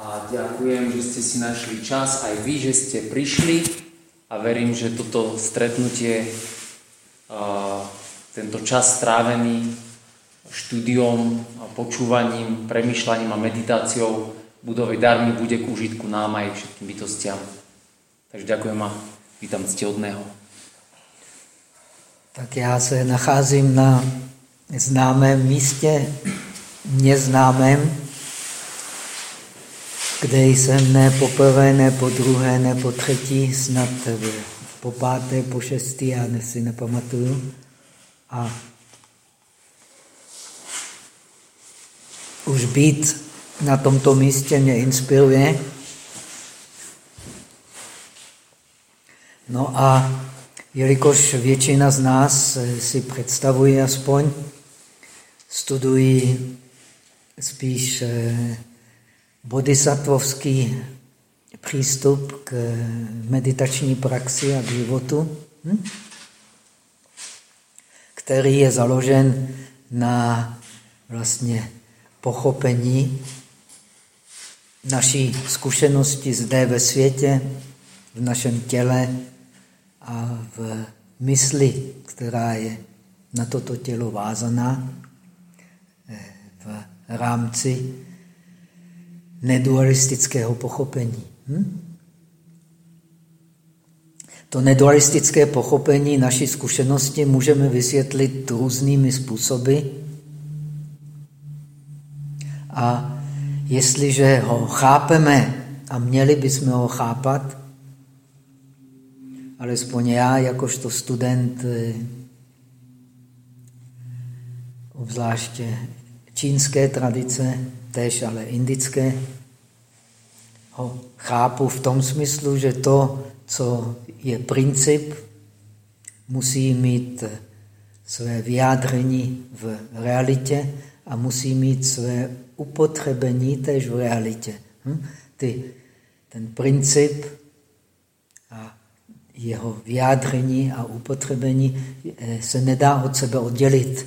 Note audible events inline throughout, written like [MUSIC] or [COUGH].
A ďakujem, že ste si našli čas, aj vy, že ste prišli a verím, že toto stretnutie, tento čas strávený štúdiom, počúvaním, premyšľaním a meditáciou budovej darmy bude k užitku nám aj všetkým bytostiam. Takže ďakujem a vítam ctihodného. Tak já se nacházím na známém místě, neznámém, kde jsem ne poprvé, ne po druhé, ne po třetí, snad po páté, po šestý, já si nepamatuju. A už být na tomto místě mě inspiruje. No a jelikož většina z nás si představuje aspoň, studují spíš eh, bodhisattvovský přístup k meditační praxi a k životu, hm? který je založen na vlastně pochopení naší zkušenosti zde ve světě, v našem těle a v mysli, která je na toto tělo vázaná eh, v rámci nedualistického pochopení. Hm? To nedualistické pochopení naší zkušenosti můžeme vysvětlit různými způsoby. A jestliže ho chápeme a měli bychom ho chápat, alespoň já, jakožto student, eh, obzvláště čínské tradice, tež ale indické, ho chápu v tom smyslu, že to, co je princip, musí mít své vyjádření v realitě a musí mít své upotřebení tež v realitě. Hm? Ty, ten princip a jeho vyjádření a upotřebení eh, se nedá od sebe oddělit.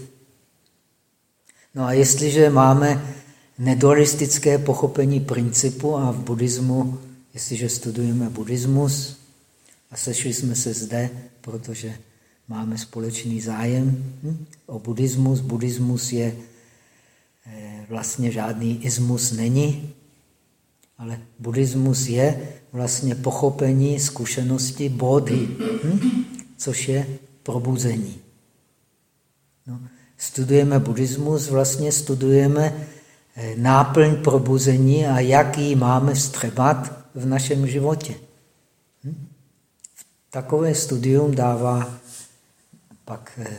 No a jestliže máme nedualistické pochopení principu a v buddhismu, jestliže studujeme buddhismus, a sešli jsme se zde, protože máme společný zájem hm, o buddhismus. Buddhismus je eh, vlastně žádný ismus není, ale buddhismus je vlastně pochopení zkušenosti bodhy, hm, což je probuzení. No, studujeme buddhismus, vlastně studujeme náplň probuzení a jak ji máme vstřebat v našem životě. Hm? Takové studium dává pak eh,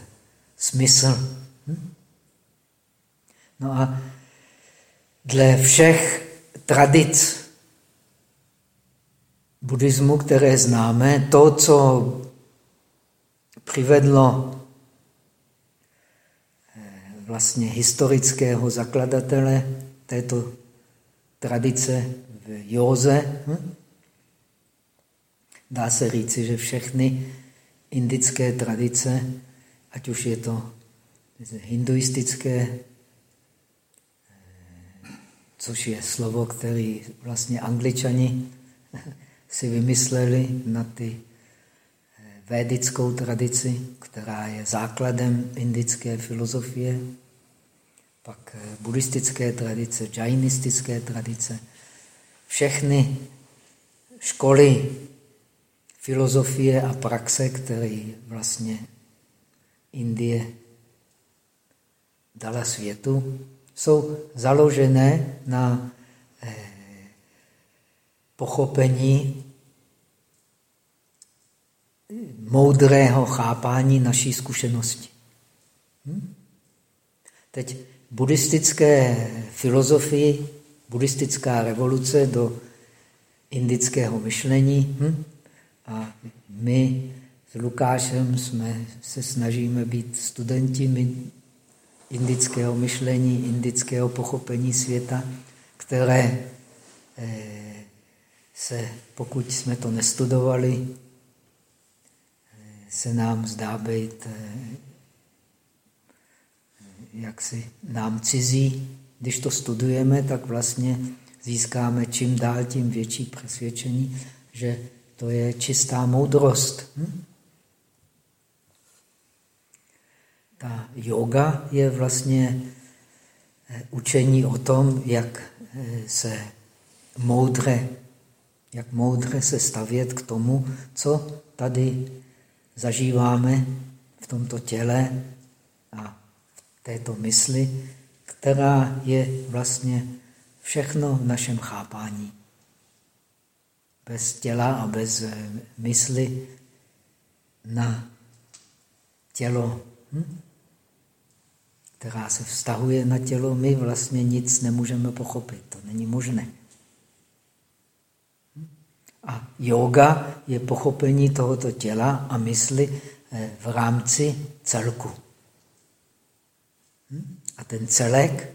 smysl. Hm? No a dle všech tradic buddhismu, které známe, to, co přivedlo vlastně historického zakladatele této tradice v józe. Hm? Dá se říci, že všechny indické tradice, ať už je to hinduistické, což je slovo, který vlastně angličani [LAUGHS] si vymysleli na ty védickou tradici, která je základem indické filozofie, pak eh, buddhistické tradice, džajnistické tradice. Všechny školy filozofie a praxe, které vlastně Indie dala světu, jsou založené na eh, pochopení moudrého chápání naší zkušenosti. Hm? Teď buddhistické filozofii, buddhistická revoluce do indického myšlení hm? a my s Lukášem jsme, se snažíme být studenti indického myšlení, indického pochopení světa, které eh, se, pokud jsme to nestudovali, se nám zdá být eh, jaksi nám cizí. Když to studujeme, tak vlastně získáme čím dál tím větší přesvědčení, že to je čistá moudrost. Hm? Ta yoga je vlastně eh, učení o tom, jak eh, se moudře, jak moudře se stavět k tomu, co tady zažíváme v tomto těle a této mysli, která je vlastně všechno v našem chápání. Bez těla a bez eh, mysli na tělo, hm? která se vztahuje na tělo, my vlastně nic nemůžeme pochopit. To není možné. A yoga je pochopení tohoto těla a mysli eh, v rámci celku. A ten celek,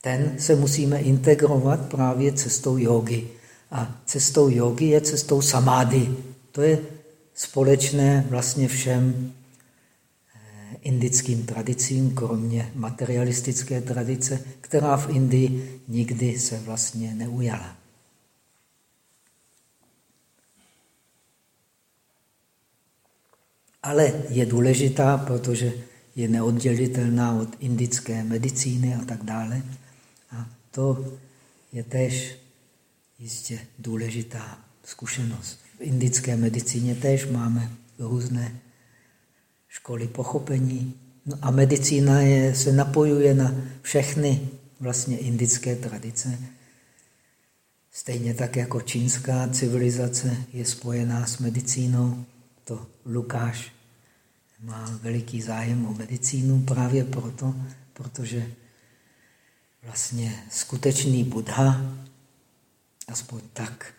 ten se musíme integrovat právě cestou jogy. A cestou jogy je cestou samády. To je společné vlastně všem eh, indickým tradicím, kromě materialistické tradice, která v Indii nikdy se vlastně neujala. Ale je důležitá, protože je neoddělitelná od indické medicíny a tak dále. A to je tež jistě důležitá zkušenost. V indické medicíně tež máme různé školy pochopení. No a medicína je, se napojuje na všechny vlastně indické tradice. Stejně tak jako čínská civilizace je spojená s medicínou. To Lukáš má veliký zájem o medicínu právě proto, protože vlastně skutečný Buddha, aspoň tak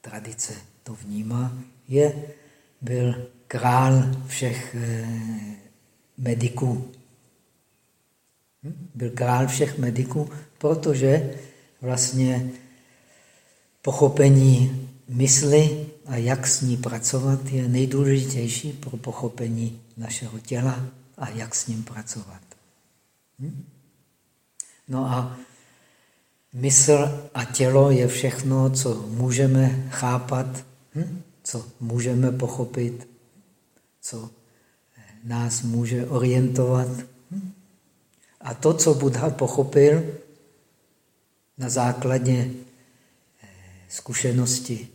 tradice to vnímá, je, byl král všech eh, mediků. Hm? Byl král všech mediků, protože vlastně pochopení mysli a jak s ní pracovat je nejdůležitější pro pochopení našeho těla a jak s ním pracovat. Hm? No a mysl a tělo je všechno, co můžeme chápat, hm? co můžeme pochopit, co nás může orientovat. Hm? A to, co Buddha pochopil na základě eh, zkušenosti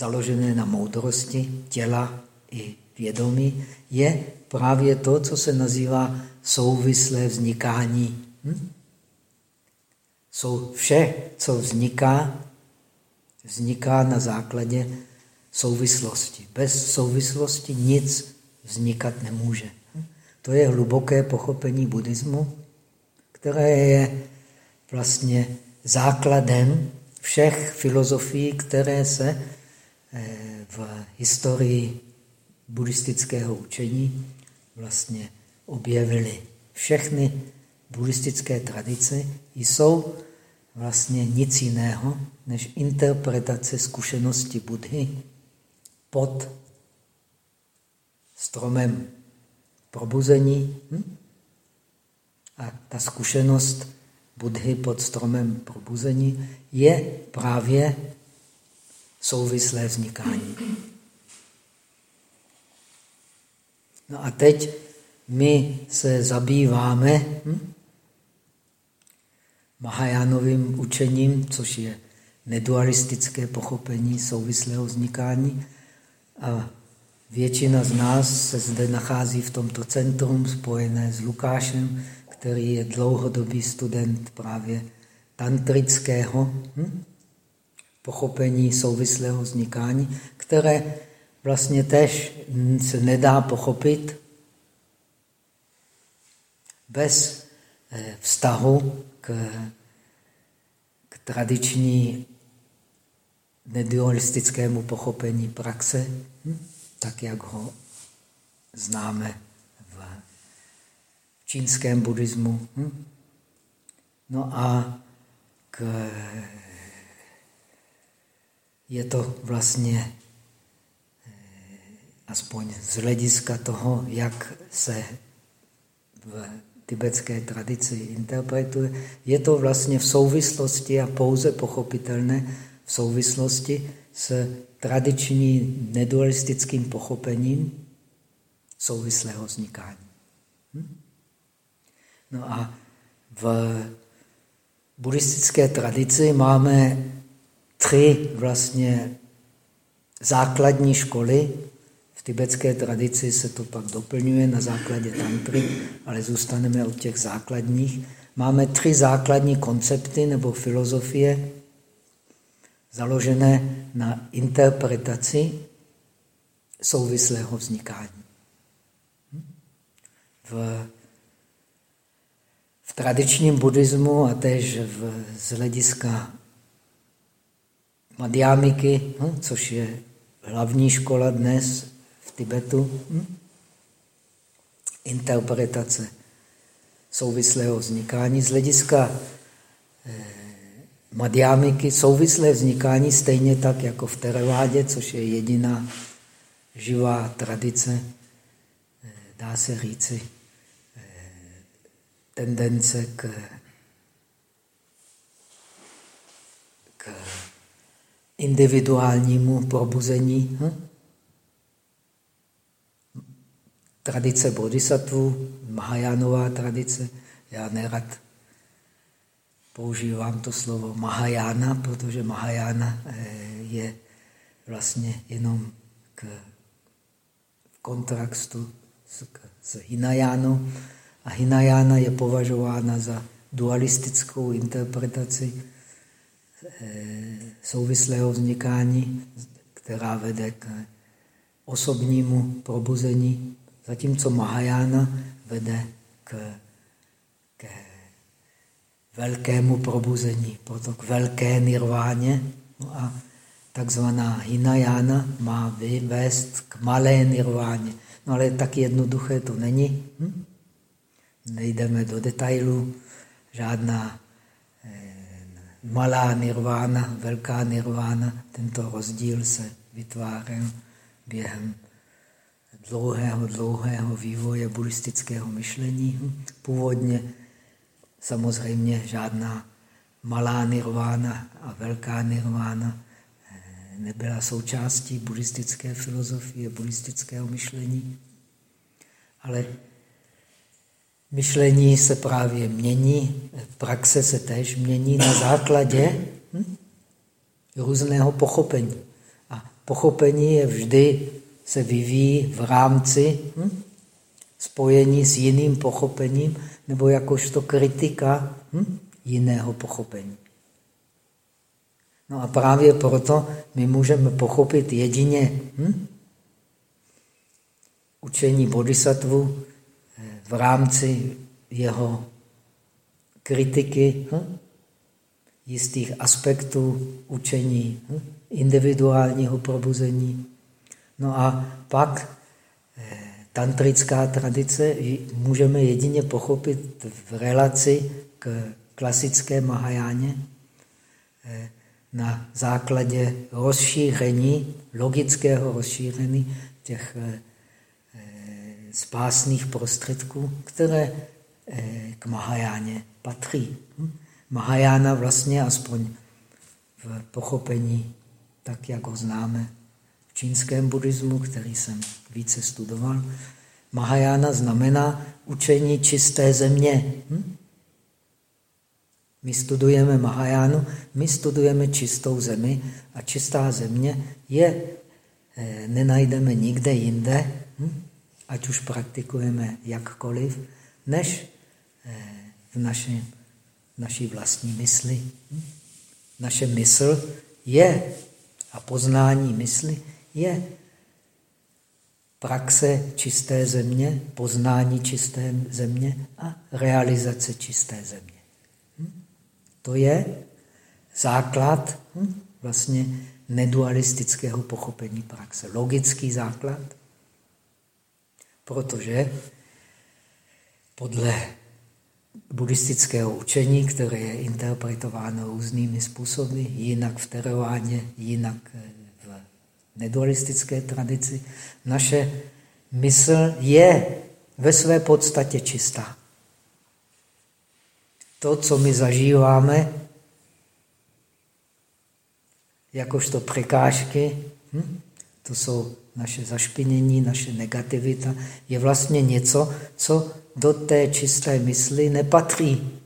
založené na moudrosti těla i vědomí, je právě to, co se nazývá souvislé vznikání. Hm? Jsou vše, co vzniká, vzniká na základě souvislosti. Bez souvislosti nic vznikat nemůže. Hm? To je hluboké pochopení buddhismu, které je vlastně základem všech filozofií, které se v historii buddhistického učení vlastně objevily. Všechny buddhistické tradice jsou vlastně nic jiného než interpretace zkušenosti Budhy pod stromem probuzení. Hm? A ta zkušenost Budhy pod stromem probuzení je právě souvislé vznikání. No a teď my se zabýváme hm, Mahajánovým učením, což je nedualistické pochopení souvislého vznikání. A většina z nás se zde nachází v tomto centrum spojené s Lukášem, který je dlouhodobý student právě tantrického hm, pochopení souvislého vznikání, které vlastně tež se nedá pochopit bez eh, vztahu k, k tradiční nedualistickému pochopení praxe, hm? tak jak ho známe v čínském buddhismu. Hm? No a k, je to vlastně eh, aspoň z hlediska toho, jak se v tibetské tradici interpretuje, je to vlastně v souvislosti a pouze pochopitelné v souvislosti s tradičním nedualistickým pochopením souvislého vznikání. Hm? No a v buddhistické tradici máme tři vlastně základní školy. V tibetské tradici se to pak doplňuje na základě tantry, ale zůstaneme od těch základních. Máme tři základní koncepty nebo filozofie založené na interpretaci souvislého vznikání. V, v tradičním buddhismu a též v, z hlediska Madhyamiky, hm, což je hlavní škola dnes v Tibetu, hm, interpretace souvislého vznikání z hlediska eh, Madhyamiky, souvislé vznikání stejně tak jako v Terevádě, což je jediná živá tradice, eh, dá se říci, eh, tendence k, k individuálnímu probuzení. Hm? Tradice bodhisattva, Mahajánová tradice, já nerad používám to slovo Mahajána, protože Mahajána eh, je vlastně jenom k, v kontraktu s, s Hinajánou a Hinajána je považována za dualistickou interpretaci souvislého vznikání, která vede k osobnímu probuzení, zatímco Mahajana vede k, k velkému probuzení, proto k velké nirváně. No a takzvaná Hinayana má vyvést k malé nirváně. No ale tak jednoduché to není. Hm? Nejdeme do detailů, žádná malá nirvána, velká nirvána, tento rozdíl se vytvářel během dlouhého, dlouhého vývoje buddhistického myšlení. Původně samozřejmě žádná malá nirvána a velká nirvána eh, nebyla součástí buddhistické filozofie, buddhistického myšlení, ale Myšlení se právě mění, praxe se též mění na základě hm, různého pochopení. A pochopení je vždy, se vyvíjí v rámci hm, spojení s jiným pochopením nebo jakožto kritika hm, jiného pochopení. No a právě proto my můžeme pochopit jedině hm, učení bodhisattvu v rámci jeho kritiky hm? jistých aspektů učení, hm? individuálního probuzení. No a pak eh, tantrická tradice můžeme jedině pochopit v relaci k klasické Mahajáně eh, na základě rozšíření, logického rozšíření těch eh, spásných prostředků, které eh, k Mahajáně patří. Hm? Mahajána vlastně aspoň v pochopení, tak jak ho známe v čínském buddhismu, který jsem více studoval, Mahajána znamená učení čisté země. Hm? My studujeme Mahajánu, my studujeme čistou zemi a čistá země je, eh, nenajdeme nikde jinde, hm? Ať už praktikujeme jakkoliv, než eh, v naši, naší vlastní mysli. Naše mysl je a poznání mysli je praxe čisté země, poznání čisté země a realizace čisté země. Hm? To je základ hm, vlastně nedualistického pochopení praxe. Logický základ, Protože podle buddhistického učení, které je interpretováno různými způsoby, jinak v terováně, jinak v nedualistické tradici, naše mysl je ve své podstatě čistá. to, co my zažíváme, jakožto překážky, hm? to jsou naše zašpinění, naše negativita, je vlastně něco, co do té čisté mysli nepatří.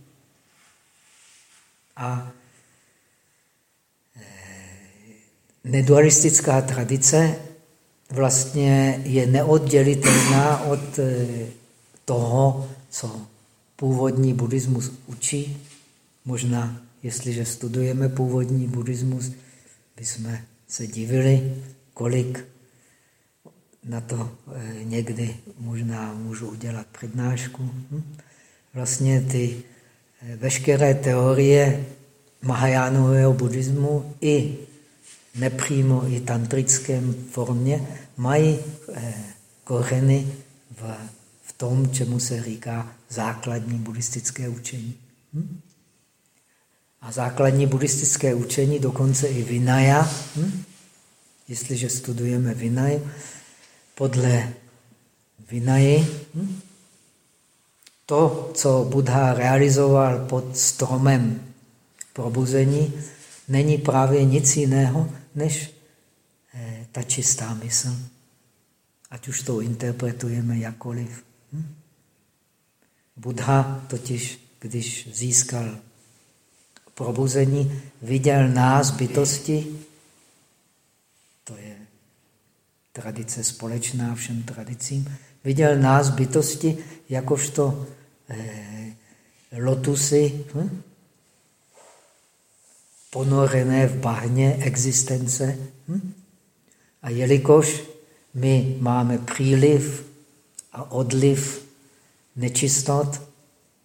A eh, nedualistická tradice vlastně je neoddělitelná od eh, toho, co původní buddhismus učí. Možná, jestliže studujeme původní buddhismus, bychom se divili, kolik na to eh, někdy možná můžu udělat přednášku. Hm? Vlastně ty eh, veškeré teorie Mahajánového buddhismu i nepřímo i tantrickém formě mají eh, kořeny v, v tom, čemu se říká základní buddhistické učení. Hm? A základní buddhistické učení, dokonce i Vinaya, hm? jestliže studujeme Vinaya, podle Vinaji, hm? to, co Buddha realizoval pod stromem probuzení, není právě nic jiného, než eh, ta čistá mysl. Ať už to interpretujeme jakkoliv. Hm? Buddha totiž, když získal probuzení, viděl nás bytosti, to je tradice společná všem tradicím, viděl nás bytosti jakožto eh, lotusy, hm? ponorené v bahně existence. Hm? A jelikož my máme příliv a odliv nečistot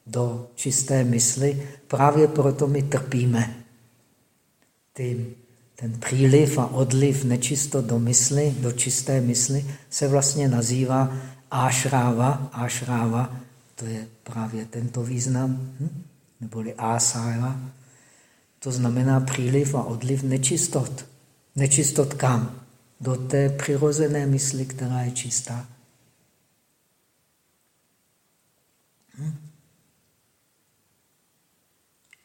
do čisté mysli, právě proto my trpíme. Ty, ten příliv a odliv nečistot do mysli, do čisté mysli, se vlastně nazývá ášráva. Ášráva, to je právě tento význam, hm? neboli ására. To znamená příliv a odliv nečistot. Nečistot kam? Do té přirozené mysli, která je čistá. Hm?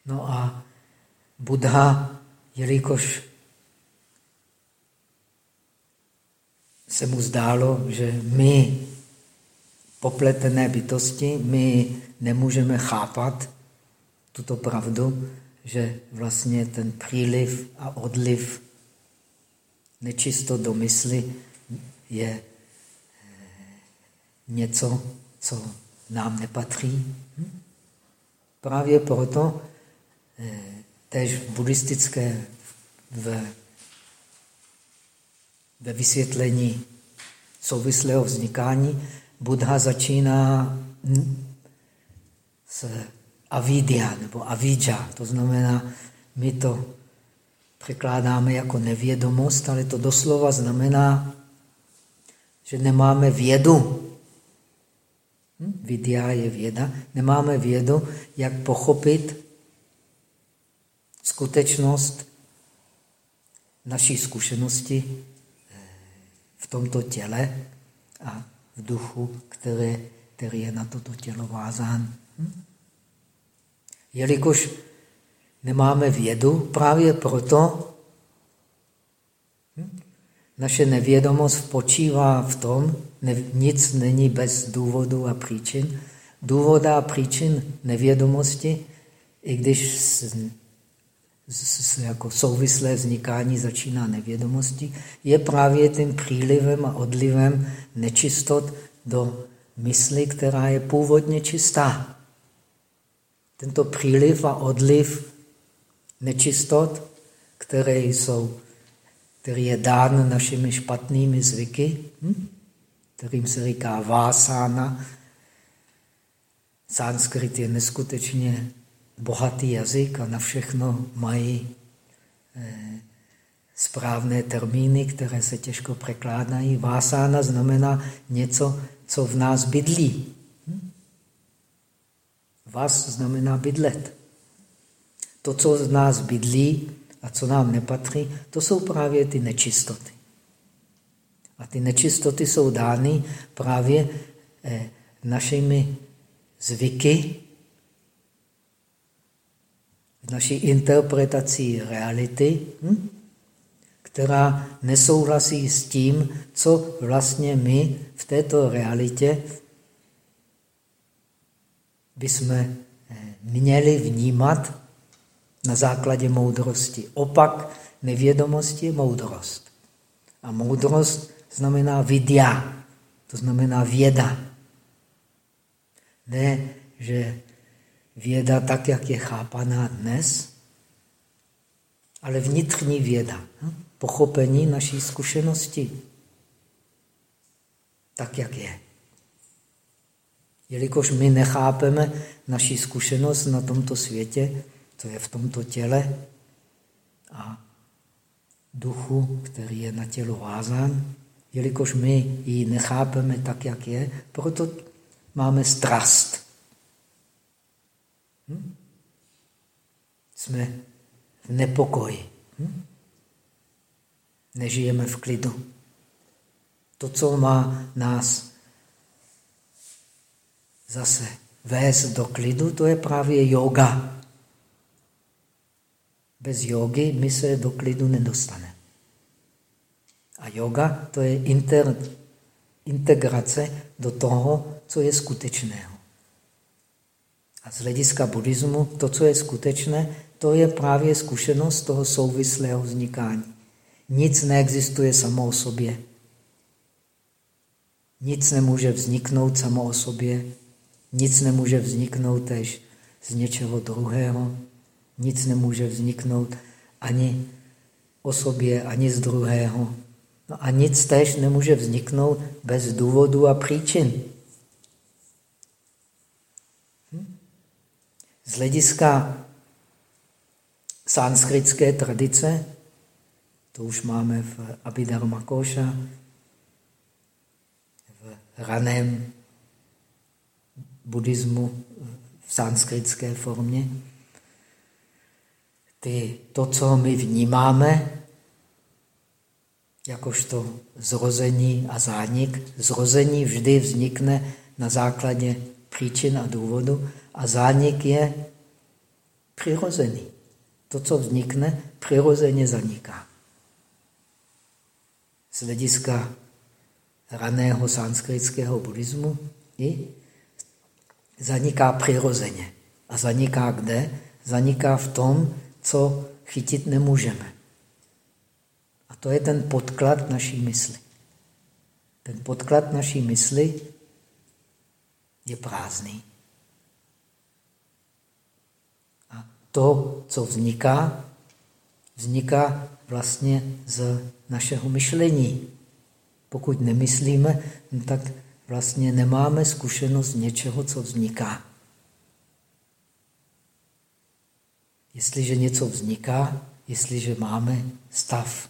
No a Buddha, jelikož se mu zdálo, že my, popletené bytosti, my nemůžeme chápat tuto pravdu, že vlastně ten příliv a odliv nečisto do mysli je eh, něco, co nám nepatří. Hm? Právě proto eh, tež v buddhistické v, ve vysvětlení souvislého vznikání Buddha začíná s avidia nebo avidja. To znamená, my to překládáme jako nevědomost, ale to doslova znamená, že nemáme vědu. Hm? Je věda. Nemáme vědu, jak pochopit skutečnost naší zkušenosti v tomto těle a v duchu, který, který je na toto tělo vázán. Hm? Jelikož nemáme vědu, právě proto hm, naše nevědomost počívá v tom, ne, nic není bez důvodu a příčin. Důvod a příčin nevědomosti, i když s, jako souvislé vznikání začíná nevědomosti, je právě tím přílivem a odlivem nečistot do mysli, která je původně čistá. Tento příliv a odliv nečistot, které jsou, který je dán našimi špatnými zvyky, hm? kterým se říká vásána. Sanskrit je neskutečně bohatý jazyk a na všechno mají eh, správné termíny, které se těžko překládají. Vásána znamená něco, co v nás bydlí. Hm? Vás znamená bydlet. To, co z nás bydlí a co nám nepatří, to jsou právě ty nečistoty. A ty nečistoty jsou dány právě eh, našimi zvyky, v naší interpretaci reality, hm? která nesouhlasí s tím, co vlastně my v této realitě bychom eh, měli vnímat na základě moudrosti. Opak nevědomosti je moudrost. A moudrost znamená vidya, to znamená věda. Ne, že věda tak, jak je chápaná dnes, ale vnitřní věda, hm? pochopení naší zkušenosti, tak, jak je. Jelikož my nechápeme naši zkušenost na tomto světě, to je v tomto těle a duchu, který je na tělo vázán, jelikož my ji nechápeme tak, jak je, proto máme strast. Hm? Jsme v nepokoji. Hm? Nežijeme v klidu. To, co má nás zase vést do klidu, to je právě yoga. Bez jogy my se do klidu nedostaneme. A yoga to je inter, integrace do toho, co je skutečného. A z hlediska buddhismu to, co je skutečné, to je právě zkušenost toho souvislého vznikání. Nic neexistuje samo o sobě. Nic nemůže vzniknout samo o sobě. Nic nemůže vzniknout tež z něčeho druhého. Nic nemůže vzniknout ani o sobě, ani z druhého. No a nic tež nemůže vzniknout bez důvodu a příčin. Z hlediska sanskritské tradice, to už máme v Abhidharma Koša, v raném buddhismu v sanskritské formě, ty, to, co my vnímáme, jakožto zrození a zánik. Zrození vždy vznikne na základě příčin a důvodu a zánik je přirozený. To, co vznikne, přirozeně zaniká. Z hlediska raného sanskritského buddhismu i zaniká přirozeně. A zaniká kde? Zaniká v tom, co chytit nemůžeme. A to je ten podklad naší mysli. Ten podklad naší mysli je prázdný. A to, co vzniká, vzniká vlastně z našeho myšlení. Pokud nemyslíme, no tak vlastně nemáme zkušenost něčeho, co vzniká. Jestliže něco vzniká, jestliže máme stav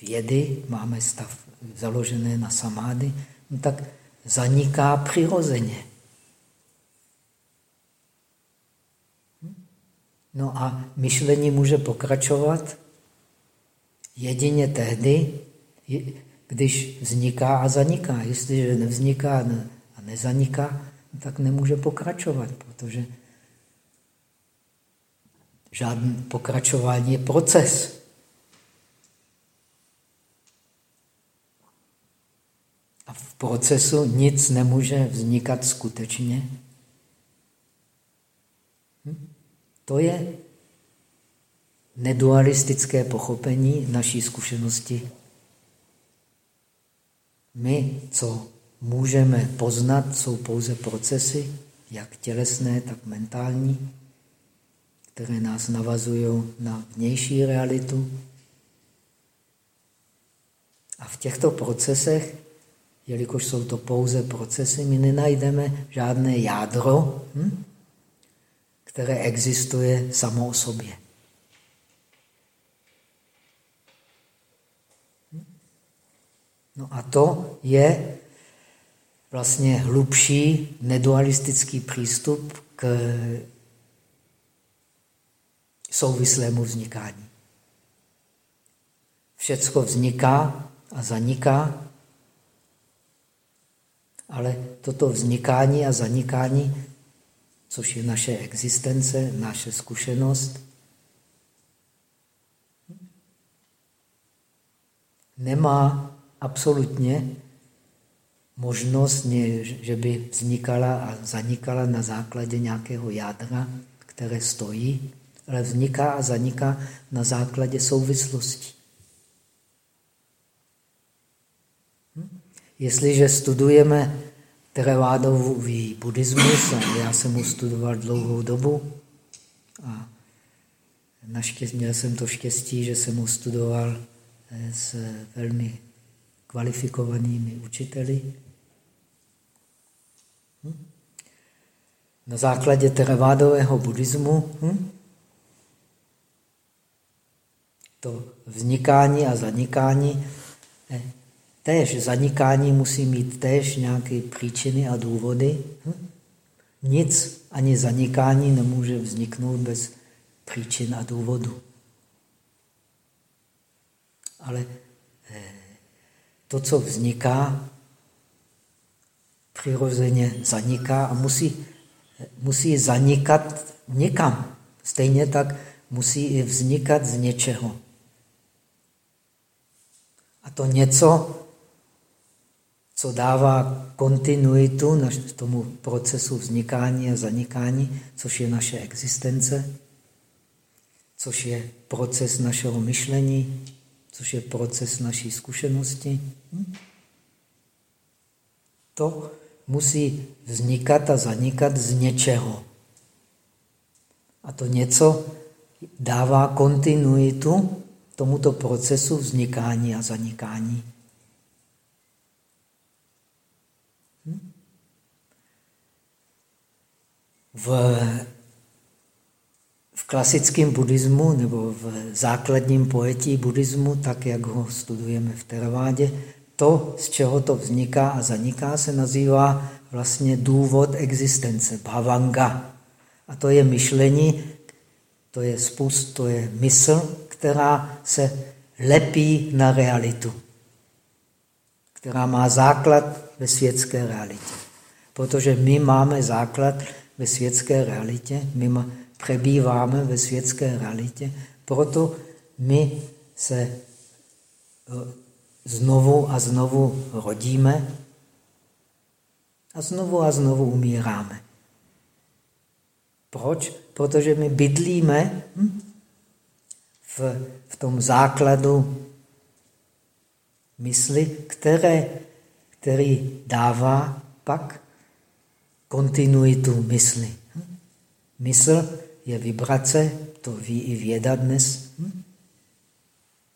vědy, máme stav založené na samády, no tak zaniká přirozeně. No a myšlení může pokračovat jedině tehdy, když vzniká a zaniká. Jestliže nevzniká a nezaniká, tak nemůže pokračovat, protože žádný pokračování je proces. A v procesu nic nemůže vznikat skutečně. Hm? To je nedualistické pochopení naší zkušenosti. My, co můžeme poznat, jsou pouze procesy, jak tělesné, tak mentální, které nás navazují na vnější realitu. A v těchto procesech jelikož jsou to pouze procesy, my nenajdeme žádné jádro, hm, které existuje samo o sobě. No a to je vlastně hlubší nedualistický přístup k souvislému vznikání. Všecko vzniká a zaniká ale toto vznikání a zanikání což je naše existence, naše zkušenost, nemá absolutně možnost, že by vznikala a zanikala na základě nějakého jádra, které stojí, ale vzniká a zaniká na základě souvislosti. Hm? Jestliže studujeme Theravádový buddhismus, a já jsem ho studoval dlouhou dobu, a naštěstí, měl jsem to štěstí, že jsem ho studoval eh, s velmi kvalifikovanými učiteli. Hm? Na základě teravádového buddhismu hm? to vznikání a zanikání, eh, též zanikání musí mít též nějaké příčiny a důvody. Hm? Nic ani zanikání nemůže vzniknout bez příčin a důvodu. Ale eh, to, co vzniká, přirozeně zaniká a musí, musí zanikat někam. Stejně tak musí i vznikat z něčeho. A to něco, co dává kontinuitu tomu procesu vznikání a zanikání, což je naše existence, což je proces našeho myšlení, což je proces naší zkušenosti. Hm? To musí vznikat a zanikat z něčeho. A to něco dává kontinuitu tomuto procesu vznikání a zanikání. V v klasickém buddhismu nebo v základním pojetí buddhismu, tak jak ho studujeme v Teravádě, to, z čeho to vzniká a zaniká, se nazývá vlastně důvod existence, bhavanga. A to je myšlení, to je spust, to je mysl, která se lepí na realitu, která má základ ve světské realitě. Protože my máme základ ve světské realitě, my přebýváme ve světské realitě, proto my se eh, znovu a znovu rodíme a znovu a znovu umíráme. Proč? Protože my bydlíme hm, v, v tom základu mysli, které, který dává pak kontinuitu mysli. Hm? Mysl je vibrace, to ví i věda dnes. Hm?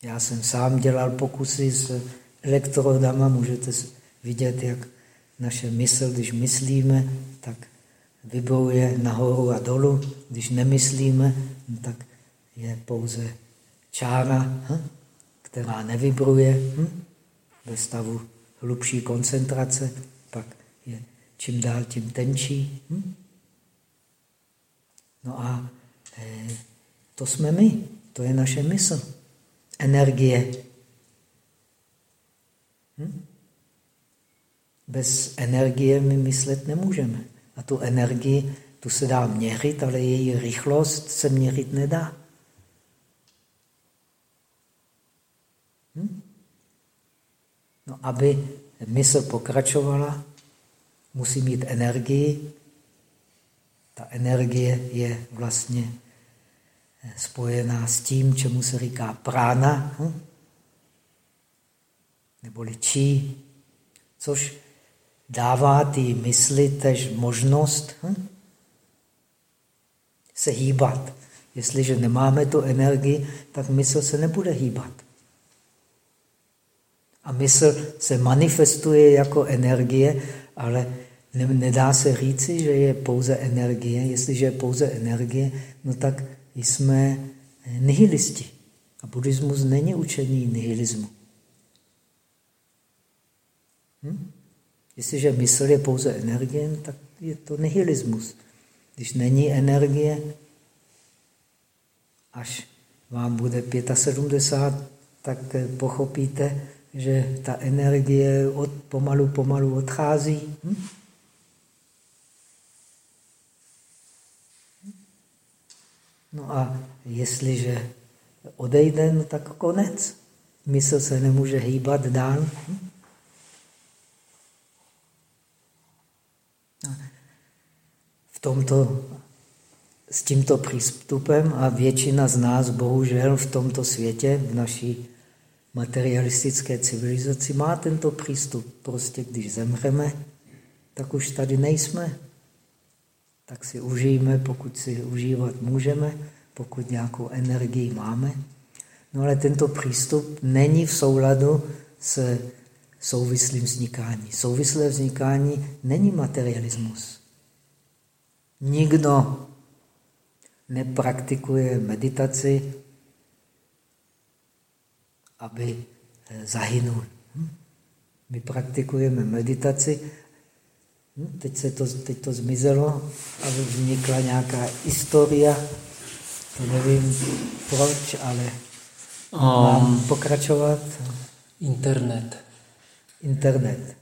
Já jsem sám dělal pokusy s elektrodama, můžete vidět, jak naše mysl, když myslíme, tak vibruje nahoru a dolů. Když nemyslíme, no tak je pouze čára, hm? která nevibruje hm? ve stavu hlubší koncentrace, čím dál tím tenčí. Hm? No a eh, to jsme my, to je naše mysl. Energie. Hm? Bez energie my myslet nemůžeme. A tu energii, tu se dá měřit, ale její rychlost se měřit nedá. Hm? No, aby mysl pokračovala, musí mít energii, ta energie je vlastně eh, spojená s tím, čemu se říká prána, hm? neboli čí, což dává ty mysli tež možnost hm? se hýbat. Jestliže nemáme tu energii, tak mysl se nebude hýbat. A mysl se manifestuje jako energie, ale Nedá se říci, že je pouze energie. Jestliže je pouze energie, no tak jsme nihilisti. A buddhismus není učení nihilismu. Hm? Jestliže mysl je pouze energie, no tak je to nihilismus. Když není energie, až vám bude 75, tak pochopíte, že ta energie od, pomalu, pomalu odchází. Hm? No a jestliže odejde, no tak konec. Mysl se nemůže hýbat dál. V tomto, s tímto přístupem a většina z nás bohužel v tomto světě, v naší materialistické civilizaci má tento přístup. Prostě když zemřeme, tak už tady nejsme. Tak si užijeme, pokud si užívat můžeme, pokud nějakou energii máme. No ale tento přístup není v souladu s souvislým vznikání. Souvislé vznikání není materialismus. Nikdo nepraktikuje meditaci, aby eh, zahynul. Hm? My praktikujeme meditaci? Teď, se to, teď to zmizelo, aby vznikla nějaká historia, to nevím proč, ale um, mám pokračovat. Internet. Internet.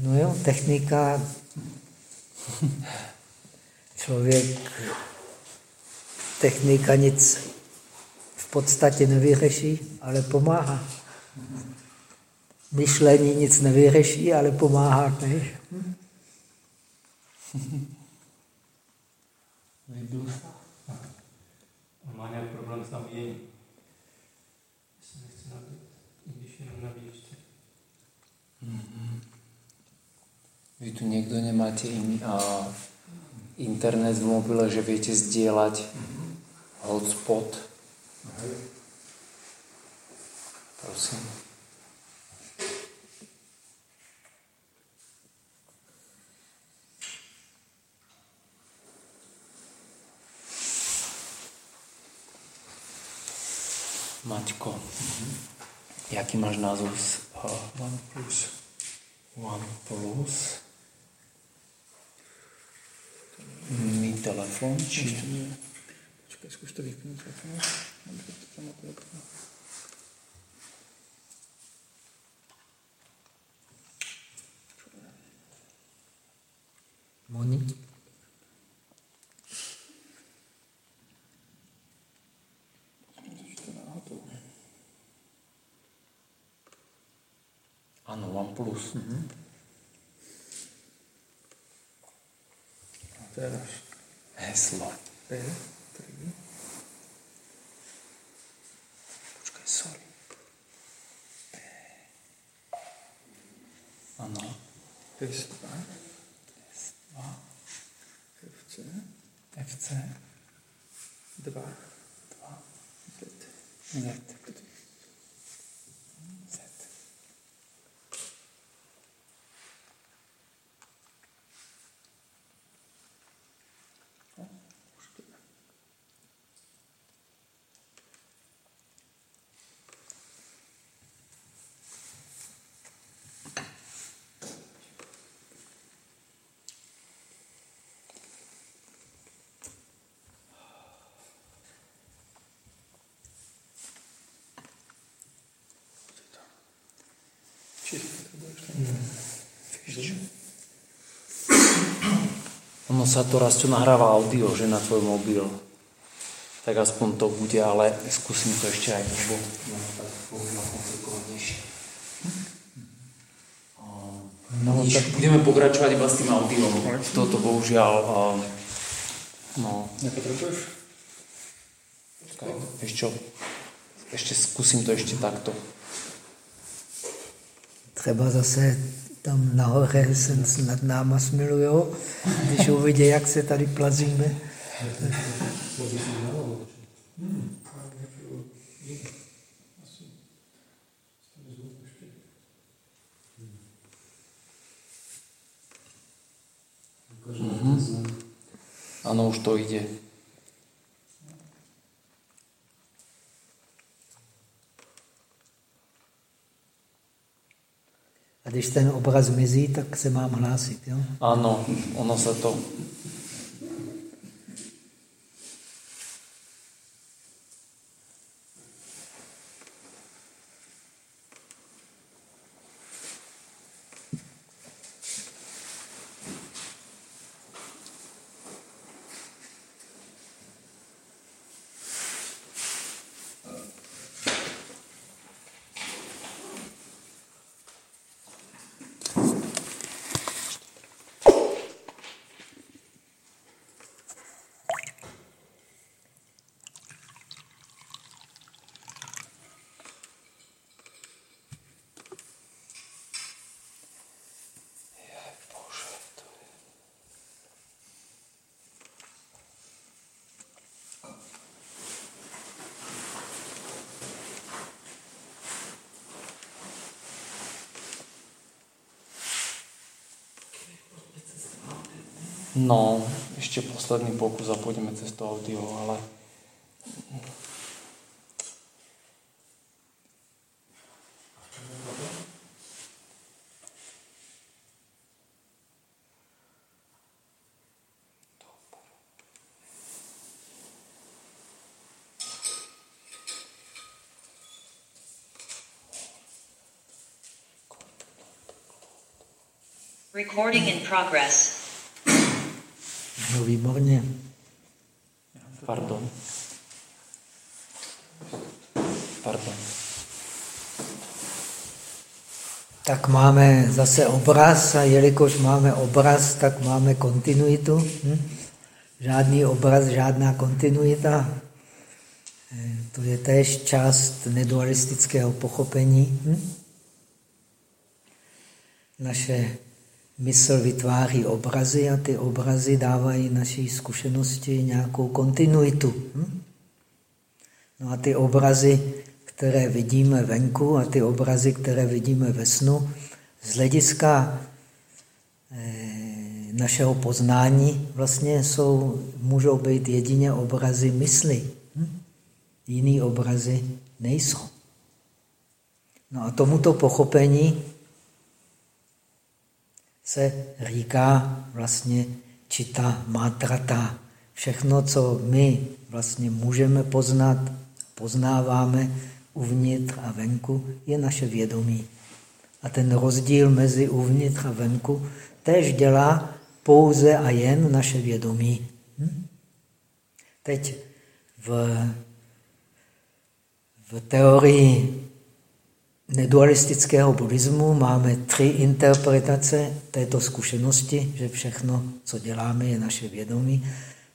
No jo, technika, [LAUGHS] člověk, technika nic v podstatě nevyřeší, ale pomáhá. Myšlení nic nevyřeší, ale pomáhá tež. Vybil se. On má nějak problém s nabíjením. Se nechce nabít, když jenom nabíječce. Mm-hmm. Vy tu někdo nemáte in, uh, internet v mobile, že viete zdieľať hotspot? Prosím. Maťko, mm-hmm. jaký máš názov z uh, OnePlus? OnePlus. Mi telefon, či... Počkej, zkus to vypnout. Moni? Ano, OnePlus. Mm-hmm. A teraz Heslo. P, tym. Poczekaj, sorry. Ano. Jest dwa. Jest dwa. FC. FC. Dwa. Dwa. Zety. Zety. Sa to raz čo nahráva audio, že na tvoj mobil. Tak aspoň to bude, ale skúsim to ešte aj, komplikovanejšie. No, tak budeme pokračovať iba s tým audiom. Toto bohužiaľ... Um, no, Nepotrebuješ? Počkaj, vieš čo? Ešte skúsim to ešte takto. Třeba zase tam nahoře se nad náma smilujou, když uvidí, jak se tady plazíme. Áno, už to ide. A když ten obraz mizí, tak se mám hlásit. Jo? Áno, ono sa to... No, ešte posledný pokus a pôjdeme cez to audio, ale Recording in progress. No výborně. Pardon. Pardon. Tak máme zase obraz a jelikož máme obraz, tak máme kontinuitu. Hm? Žádný obraz, žádná kontinuita. Eh, to je též část nedualistického pochopení. Hm? Naše mysl vytváří obrazy a ty obrazy dávají naší zkušenosti nějakou kontinuitu. Hm? No a ty obrazy, které vidíme venku a ty obrazy, které vidíme ve snu, z hlediska eh, našeho poznání vlastně jsou, můžou být jedině obrazy mysli. Hm? Jiný obrazy nejsou. No a tomuto pochopení se říká vlastně čita matrata. Všechno, co my vlastně můžeme poznat, poznáváme uvnitř a venku, je naše vědomí. A ten rozdíl mezi uvnitř a venku tež dělá pouze a jen naše vědomí. Hm? Teď v, v teorii nedualistického buddhismu máme tři interpretace této zkušenosti, že všechno, co děláme, je naše vědomí.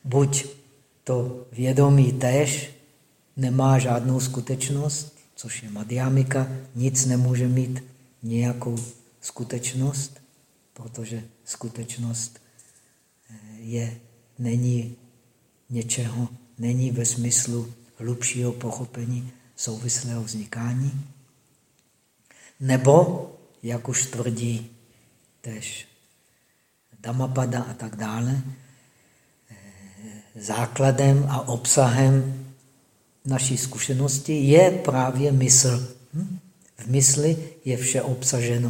Buď to vědomí též nemá žádnou skutečnost, což je madhyamika, nic nemůže mít nějakou skutečnost, protože skutečnost eh, je, není něčeho, není ve smyslu hlubšího pochopení souvislého vznikání. Nebo, jak už tvrdí tež Dhammapada a tak dále, základem a obsahem naší zkušenosti je právě mysl. Hm? V mysli je vše obsaženo.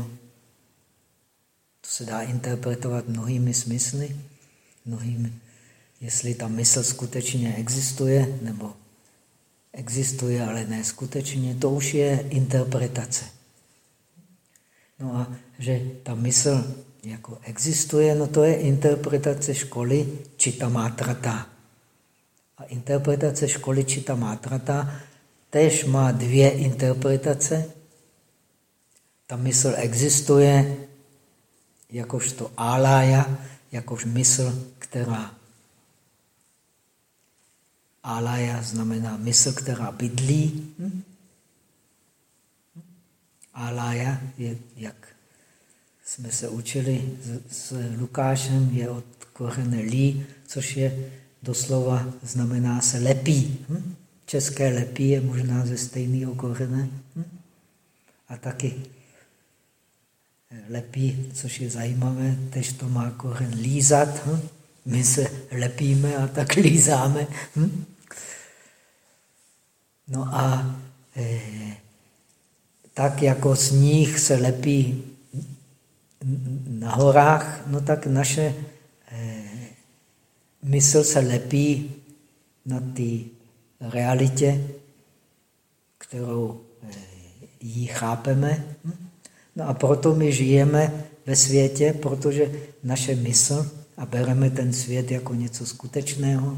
To se dá interpretovat mnohými smysly, mnohými. Jestli ta mysl skutečně existuje, nebo existuje, ale ne skutečně, to už je interpretace. No a že ta mysl jako existuje, no to je interpretace školy Čita Mátrata. A interpretace školy Čita Mátrata tež má dvě interpretace. Ta mysl existuje jakožto álája, jakož mysl, která álája znamená mysl, která bydlí. Hm? Alaya je, jak jsme se učili s, s Lukášem, je od kořene lí, což je doslova znamená se lepí. Hm? České lepí je možná ze stejného kořene. Hm? A taky lepí, což je zajímavé, tež to má kořen lízat. Hm? My se lepíme a tak [LAUGHS] lízáme. Hm? No a eh, tak jako sníh se lepí na horách, no tak naše eh, mysl se lepí na té realitě, kterou eh, ji chápeme. No a proto my žijeme ve světě, protože naše mysl a bereme ten svět jako něco skutečného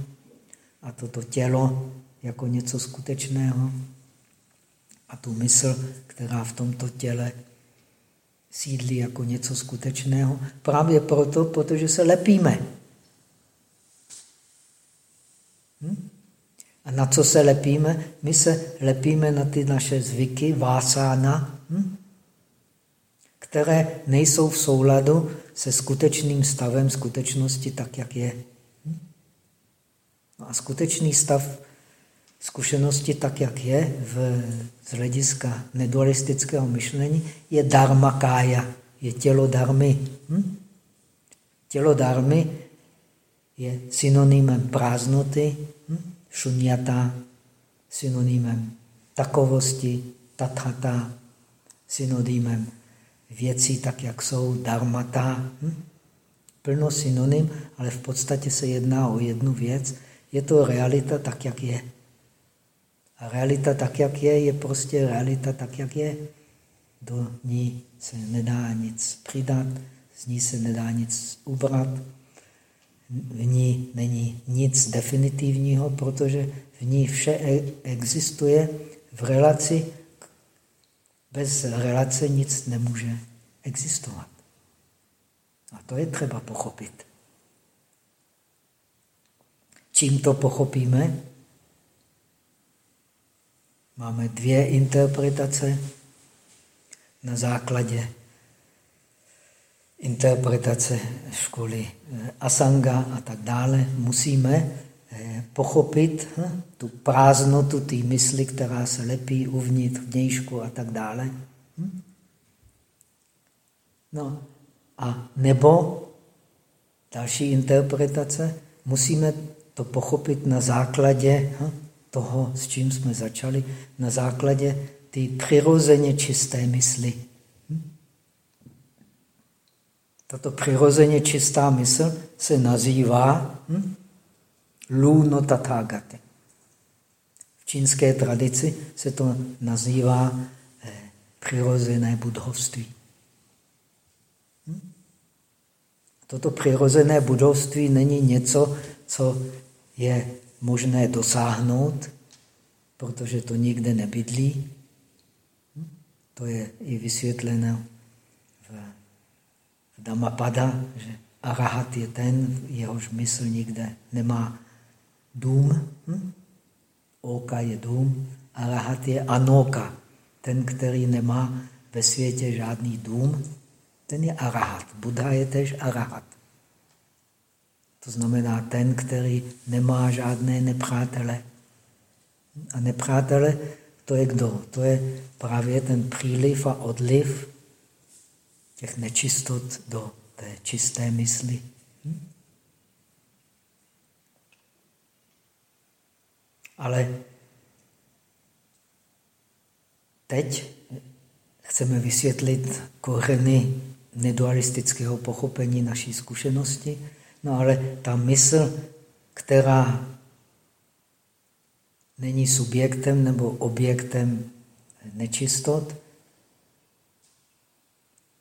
a toto tělo jako něco skutečného a tu mysl, která v tomto těle sídlí jako něco skutečného, právě proto, protože se lepíme. Hm? A na co se lepíme? My se lepíme na ty naše zvyky, vásána, hm? které nejsou v souladu se skutečným stavem skutečnosti tak, jak je. Hm? No a skutečný stav zkušenosti tak, jak je v, z hlediska nedualistického myšlení, je dharma kája, je tělo darmy. Hm? Tělo darmy je synonymem prázdnoty, hm? šunyata, synonymem takovosti, tathata, synonymem věcí tak, jak jsou, dharmata. Hm? Plno synonym, ale v podstatě se jedná o jednu věc. Je to realita tak, jak je. A realita tak, jak je, je prostě realita tak, jak je. Do ní se nedá nic přidat, z ní se nedá nic ubrat. V ní není nic definitivního, protože v ní vše e- existuje v relaci. Bez relace nic nemůže existovat. A to je třeba pochopit. Čím to pochopíme? Máme dvě interpretace na základě interpretace školy eh, Asanga a tak dále. Musíme eh, pochopit hm, tu prázdnotu té mysli, která se lepí uvnitř, vnějšku a tak dále. Hm? No a nebo další interpretace, musíme to pochopit na základě hm, toho, s čím jsme začali, na základě té přirozeně čisté mysli. Hm? Tato přirozeně čistá mysl se nazývá hm? Luno Tathagate. V čínské tradici se to nazývá eh, přirozené budovství. Hm? Toto přirozené budovství není něco, co je možné dosáhnout, protože to nikde nebydlí. To je i vysvětleno v, Dhammapada, že arahat je ten, jehož mysl nikde nemá dům. Hm? Oka je dům, arahat je anoka, ten, který nemá ve světě žádný dům, ten je arahat. Buddha je tež arahat. To znamená ten, který nemá žádné nepřátele. A nepřátele, to je kdo? To je právě ten příliv a odliv těch nečistot do té čisté mysli. Hm? Ale teď chceme vysvětlit kořeny nedualistického pochopení naší zkušenosti, no ale ta mysl, která není subjektem nebo objektem nečistot,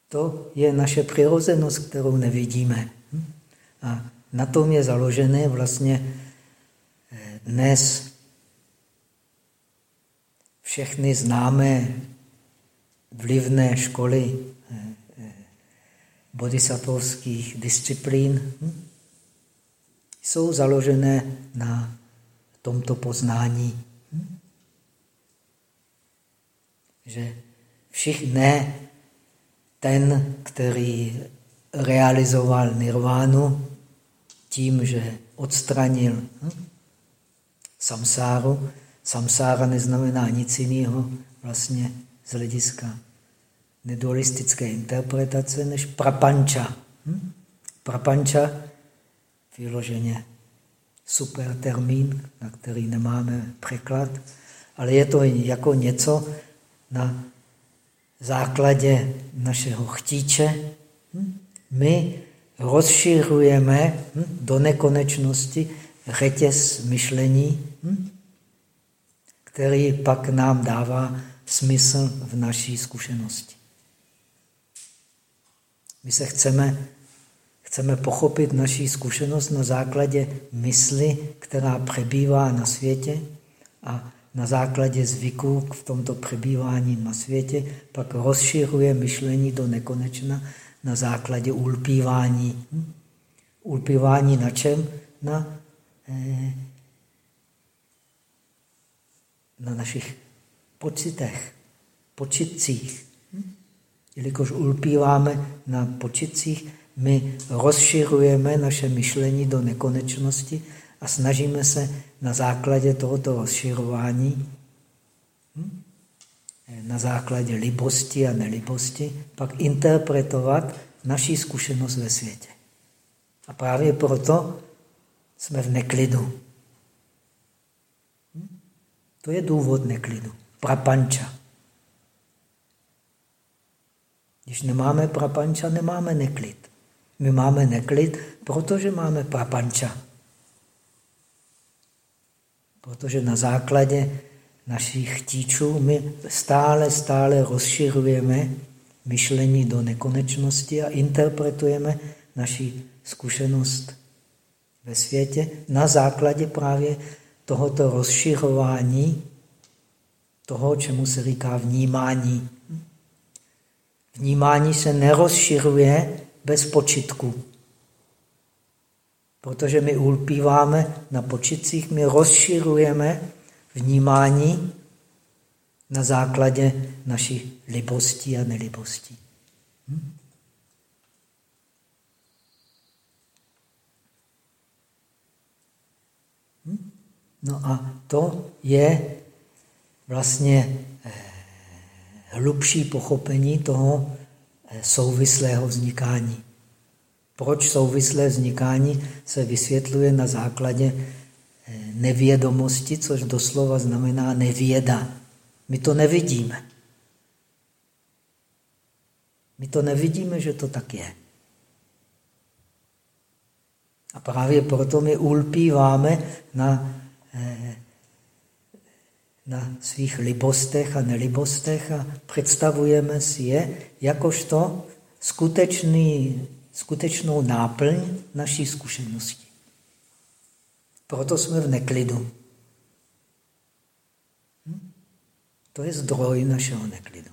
to je naše přirozenost, kterou nevidíme. A na tom je založené vlastně eh, dnes všechny známé vlivné školy eh, eh, bodhisattvovských disciplín. Hm, jsou založené na tomto poznání. Hm? Že všichni ten, který realizoval nirvánu tím, že odstranil hm? samsáru. Samsára neznamená nic jiného vlastně z hlediska nedualistické interpretace než prapanča. Hm? Prapanča vyloženě super termín, na který nemáme překlad, ale je to jako něco na základě našeho chtíče. Hm? My rozšiřujeme hm, do nekonečnosti řetěz myšlení, hm? který pak nám dává smysl v naší zkušenosti. My se chceme Chceme pochopit naší zkušenost na základě mysli, která přebývá na světě a na základě zvyků v tomto přebývání na světě pak rozšiřuje myšlení do nekonečna na základě ulpívání. Hm? Ulpívání na čem? Na, eh, na našich pocitech, počitcích. Hm? Jelikož ulpíváme na počitcích, my rozšiřujeme naše myšlení do nekonečnosti a snažíme se na základě tohoto rozširování, hm, na základě libosti a nelibosti, pak interpretovat naší zkušenost ve světě. A právě proto jsme v neklidu. Hm? To je důvod neklidu. Prapanča. Když nemáme prapanča, nemáme neklid. My máme neklid, protože máme prapanča. Protože na základě našich chtíčů my stále, stále rozšiřujeme myšlení do nekonečnosti a interpretujeme naši zkušenost ve světě na základě právě tohoto rozšiřování toho, čemu se říká vnímání. Vnímání se nerozšiřuje bez počitku. Protože my ulpíváme na počitcích, my rozšiřujeme vnímání na základě naší libosti a nelibosti. Hm? hm? No a to je vlastně eh, hlubší pochopení toho souvislého vznikání. Proč souvislé vznikání se vysvětluje na základě eh, nevědomosti, což doslova znamená nevěda. My to nevidíme. My to nevidíme, že to tak je. A právě proto my ulpíváme na, eh, na svých libostech a nelibostech a představujeme si je jakožto skutečný, skutečnou náplň naší zkušenosti. Proto jsme v neklidu. Hm? To je zdroj našeho neklidu.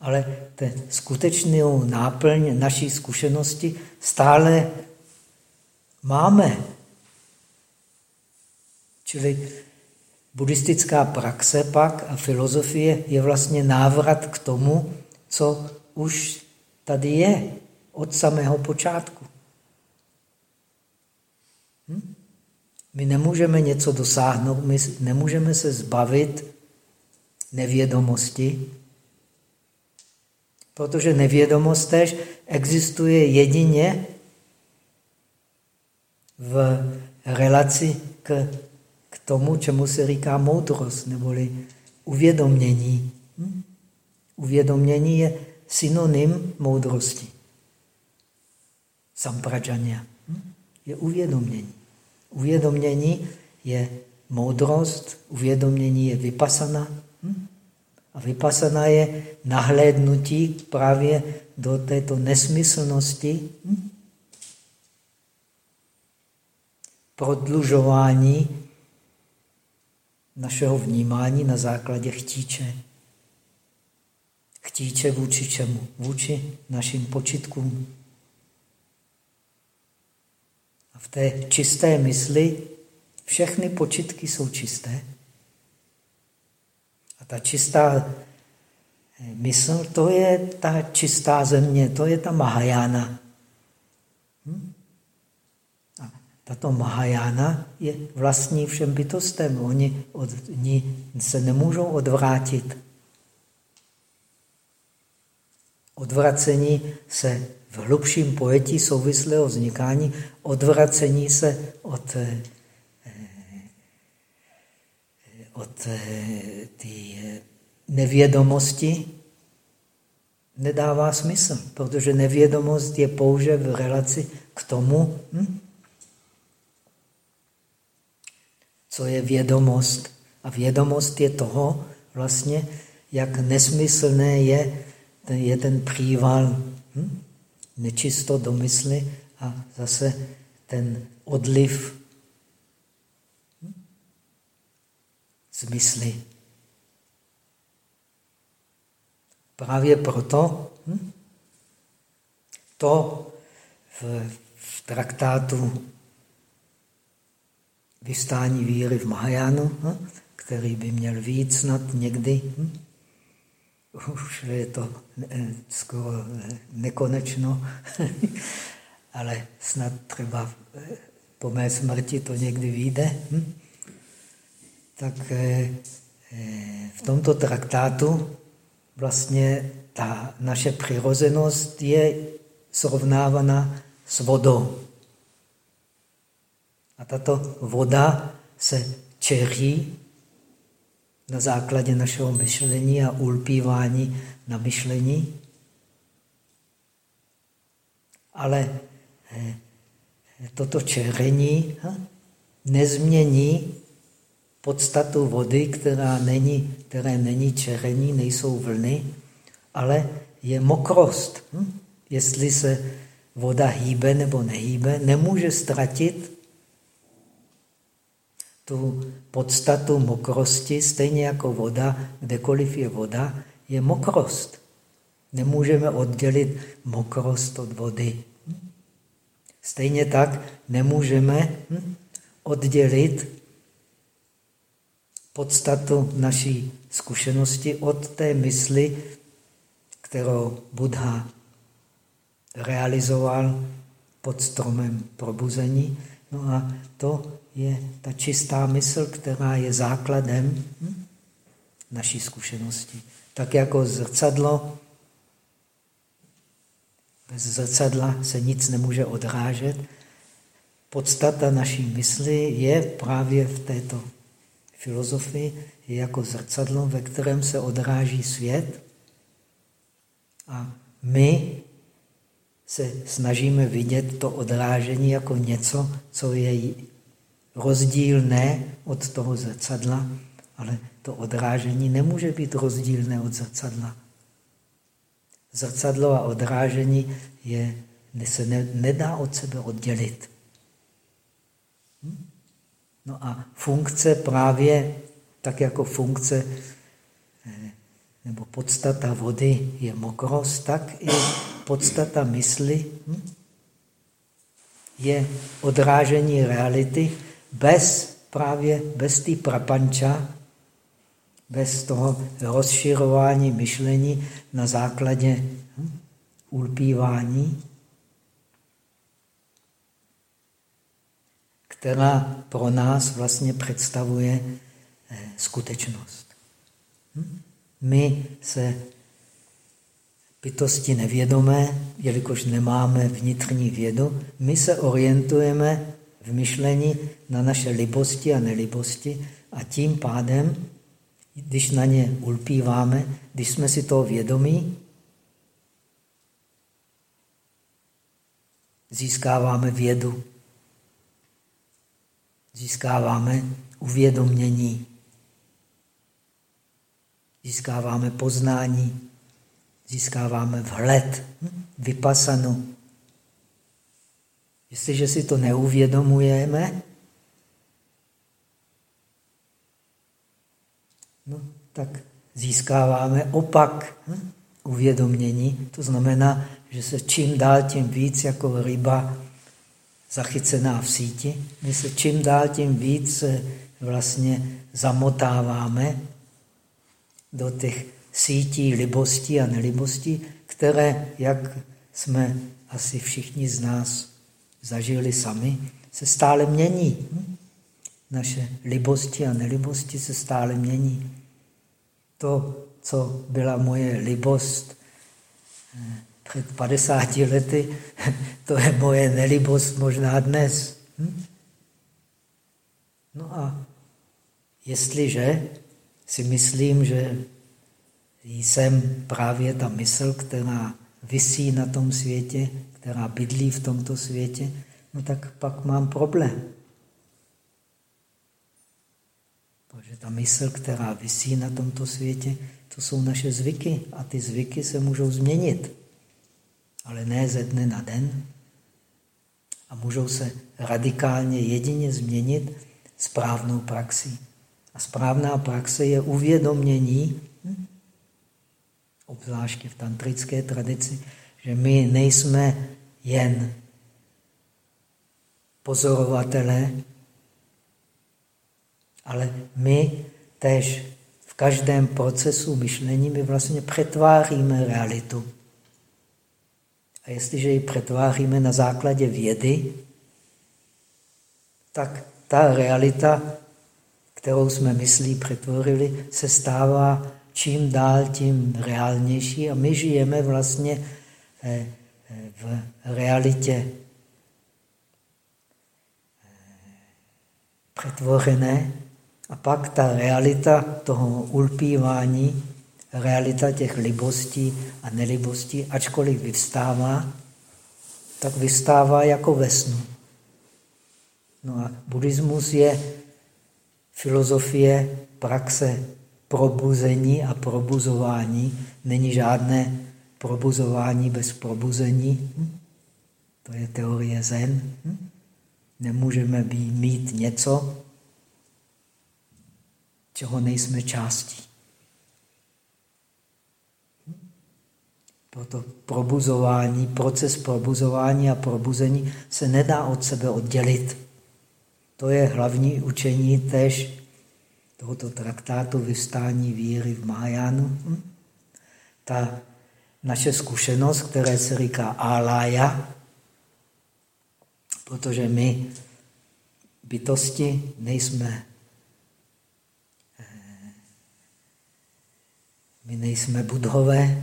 Ale ten skutečnou náplň naší zkušenosti stále máme. Čili buddhistická praxe pak a filozofie je vlastně návrat k tomu, co už tady je od samého počátku. Hm? My nemůžeme něco dosáhnout, my nemůžeme se zbavit nevědomosti, protože nevědomost tež existuje jedině v relaci k, tomu, čemu se říká moudrost, neboli uvědomění. Hm? Uvědomění je synonym moudrosti. Sampražanya hm? je uvědomění. Uvědomění je moudrost, uvědomění je vypasana. Hm? A vypasana je nahlédnutí právě do této nesmyslnosti, hm? prodlužování našeho vnímání na základě chtíče. Chtíče vůči čemu? Vůči našim počitkům. A v té čisté mysli všechny počitky jsou čisté. A ta čistá mysl, to je ta čistá země, to je ta Mahajana. Hm? A tato Mahajana je vlastní všem bytostem. Oni od ní se nemůžou odvrátit. Odvracení se v hlubším pojetí souvislého vznikání, odvracení se od, eh, od eh, té nevědomosti nedává smysl, protože nevědomost je pouze v relaci k tomu, hm? Co je vědomost. A vědomost je toho vlastně, jak nesmyslné je je ten příval hm? nečisto do mysli a zase ten odliv hm? z mysli. Právě proto hm? to v, v traktátu Vystání víry v Mahajánu, hm? který by měl víc snad někdy, hm? už je to eh, skoro eh, nekonečno, [LAUGHS] ale snad třeba eh, po mé smrti to někdy vyjde. Hm? Tak v tomto traktátu vlastně ta naše přirozenost je srovnávána s vodou. A tato voda se čeří na základě našeho myšlení a ulpívání na myšlení. Ale eh, toto čeření hm, nezmění podstatu vody, která není, které není čerení, nejsou vlny, ale je mokrost. Hm? Jestli se voda hýbe nebo nehýbe, nemůže ztratit tu podstatu mokrosti, stejně jako voda, kdekoliv je voda, je mokrost. Nemůžeme oddělit mokrost od vody. Stejně tak nemůžeme hm, oddělit podstatu naší zkušenosti od té mysli, kterou Buddha realizoval pod stromem probuzení. No a to je ta čistá mysl, která je základem hm, naší zkušenosti. Tak jako zrcadlo, bez zrcadla se nic nemůže odrážet. Podstata naší mysli je právě v této filozofii je jako zrcadlo, ve kterém se odráží svět a my se snažíme vidět to odrážení jako něco, co je rozdílné od toho zrcadla, ale to odrážení nemůže být rozdílné od zrcadla. Zrcadlo a odrážení je, se ne, nedá od sebe oddělit. Hm? No a funkce právě, tak jako funkce eh, nebo podstata vody je mokrost, tak i podstata mysli hm, je odrážení reality bez právě bez té prapanča, bez toho rozširování myšlení na základě hm, ulpívání. která pro nás vlastně představuje eh, skutečnost. Hm? My se bytosti nevědomé, jelikož nemáme vnitřní vědu, my se orientujeme v myšlení na naše libosti a nelibosti a tím pádem, když na ně ulpíváme, když jsme si toho vědomí, získáváme vědu získáváme uvědomění, získáváme poznání, získáváme vhled, hm? vypasanu. Jestliže si to neuvědomujeme, no, tak získáváme opak hm? uvědomění. To znamená, že se čím dál tím víc jako ryba zachycená v síti. My se čím dál tím víc vlastně zamotáváme do těch sítí libostí a nelibostí, které, jak jsme asi všichni z nás zažili sami, se stále mění. Naše libosti a nelibosti se stále mění. To, co byla moje libost eh, před 50 lety, [LAUGHS] to je moje nelibost možná dnes. Hm? No a jestliže si myslím, že jsem právě ta mysl, která vysí na tom světě, která bydlí v tomto světě, no tak pak mám problém. Protože ta mysl, která vysí na tomto světě, to jsou naše zvyky a ty zvyky se můžou změnit ale ne ze dne na den. A můžou se radikálně jedině změnit správnou praxi. A správná praxe je uvědomění, hm? obzvláště v tantrické tradici, že my nejsme jen pozorovatelé, ale my tež v každém procesu myšlení my vlastně přetváříme realitu. A jestliže ji přetváříme na základě vědy, tak ta realita, kterou jsme myslí přetvorili, se stává čím dál tím reálnější a my žijeme vlastně eh, eh, v realitě eh, přetvořené a pak ta realita toho ulpívání, realita těch libostí a nelibostí, ačkoliv vyvstává, tak vystává jako ve snu. No a buddhismus je filozofie praxe probuzení a probuzování. Není žádné probuzování bez probuzení. Hm? To je teorie Zen. Hm? Nemůžeme být, mít něco, čeho nejsme částí. Proto probuzování, proces probuzování a probuzení se nedá od sebe oddělit. To je hlavní učení tež tohoto traktátu vystání víry v Mahajánu. Hm? Ta naše zkušenost, které se říká alaya, protože my bytosti nejsme my nejsme budhové.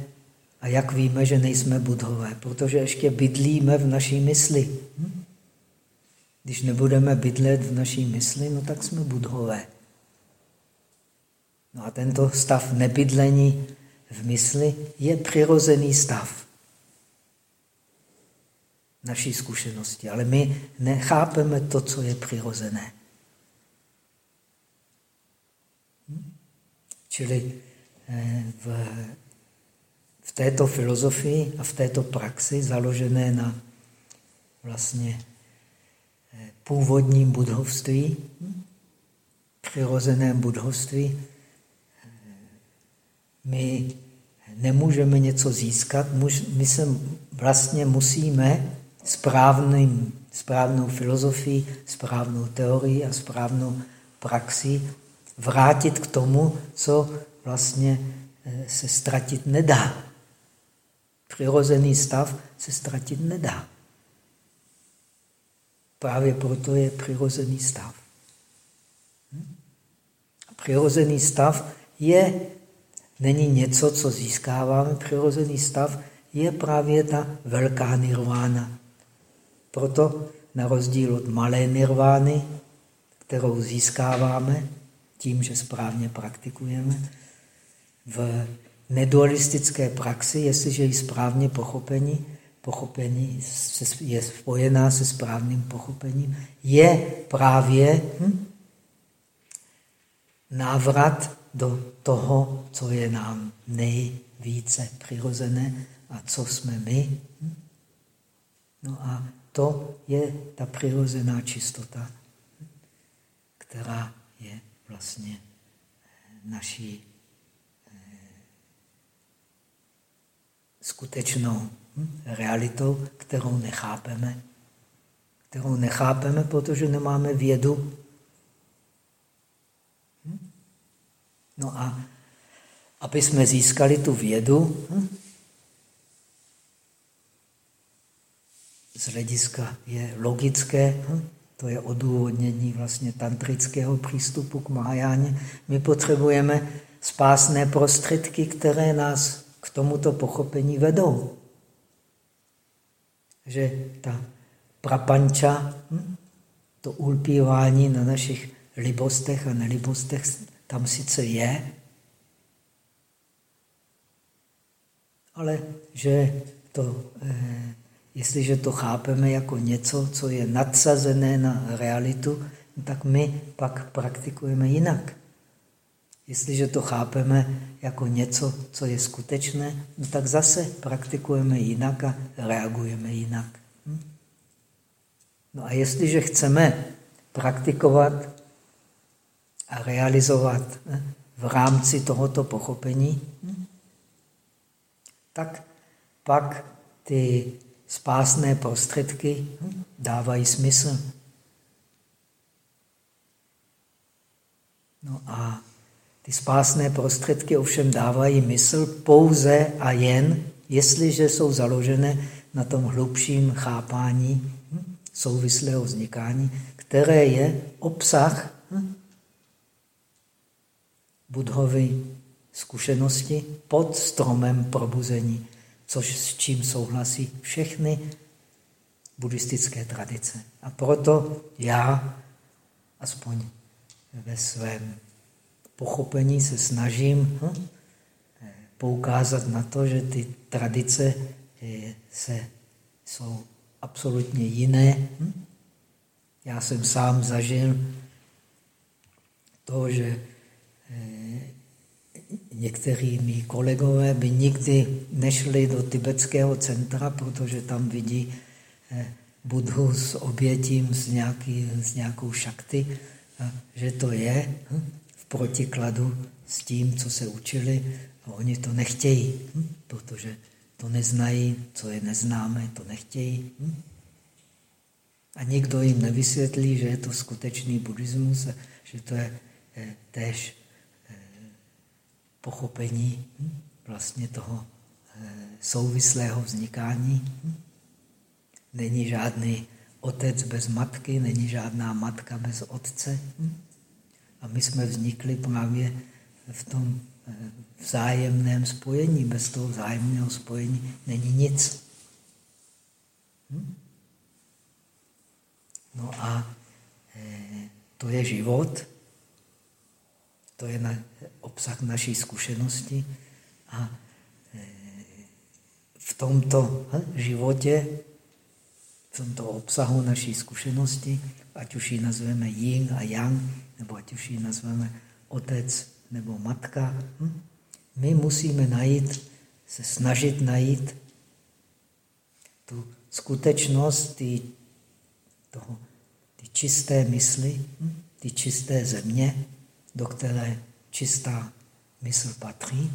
A jak víme, že nejsme budhové? Protože ještě bydlíme v naší mysli. Hm? Když nebudeme bydlet v naší mysli, no tak jsme budhové. No a tento stav nebydlení v mysli je přirozený stav naší zkušenosti. Ale my nechápeme to, co je přirozené. Hm? Čili v, v této filozofii a v této praxi založené na vlastně eh, původním budhovství, přirozeném budhovství, eh, my nemůžeme něco získat, my se vlastně musíme správným, správnou filozofii, správnou teorii a správnou praxi vrátit k tomu, co vlastně eh, se ztratit nedá. Přirozený stav se ztratit nedá. Právě proto je přirozený stav. Hm? Přirozený stav je, není něco, co získáváme. Přirozený stav je právě ta velká nirvána. Proto na rozdíl od malé nirvány, kterou získáváme tím, že správně praktikujeme, v nedualistické praxi, jestliže ji správně pochopení, pochopení je spojená se správným pochopením, je právě hm, návrat do toho, co je nám nejvíce přirozené a co jsme my. Hm? No a to je ta přirozená čistota, která je vlastně naší skutečnou hm, realitou, kterou nechápeme. Kterou nechápeme, protože nemáme vědu. Hm? No a aby jsme získali tu vědu, hm, z hlediska je logické, to je odůvodnění vlastně tantrického přístupu k Mahajáně. My potřebujeme spásné prostředky, které nás k tomuto pochopení vedou. Že ta prapanča, hm? to ulpívání na našich libostech a nelibostech tam sice je, ale že to eh, Jestliže to chápeme jako něco, co je nadsazené na realitu, tak my pak praktikujeme jinak. Jestliže to chápeme jako něco, co je skutečné, no tak zase praktikujeme jinak a reagujeme jinak. Hm? No a jestliže chceme praktikovat a realizovat hm, v rámci tohoto pochopení, hm, tak pak ty spásné prostředky dávají smysl. No a ty spásné prostředky ovšem dávají mysl pouze a jen, jestliže jsou založené na tom hlubším chápání souvislého vznikání, které je obsah budhovy zkušenosti pod stromem probuzení což s čím souhlasí všechny buddhistické tradice. A proto já aspoň ve svém pochopení se snažím hm, poukázat na to, že ty tradice se, jsou absolutně jiné. Hm? Já jsem sám zažil to, že eh, někteří mý kolegové by nikdy nešli do tibetského centra, protože tam vidí eh, Budhu s obětím, s, nějaký, s nějakou šakty, že to je hm, protikladu s tím, co se učili a oni to nechtějí, hm, protože to neznají, co je neznámé, to nechtějí. Hm. A nikdo jim nevysvětlí, že je to skutečný buddhismus, že to je eh, též eh, pochopení hm, vlastně toho eh, souvislého vznikání. Hm. Není žádný otec bez matky, není žádná matka bez otce. My jsme vznikli právě v tom vzájemném spojení. Bez toho vzájemného spojení není nic. No a to je život, to je na, obsah naší zkušenosti a v tomto životě v tomto obsahu naší zkušenosti, ať už ji nazveme yin a yang, nebo ať už ji nazveme otec nebo matka, hm? my musíme najít, se snažit najít tu skutečnost ty, toho, ty čisté mysli, hm? ty čisté země, do které čistá mysl patří.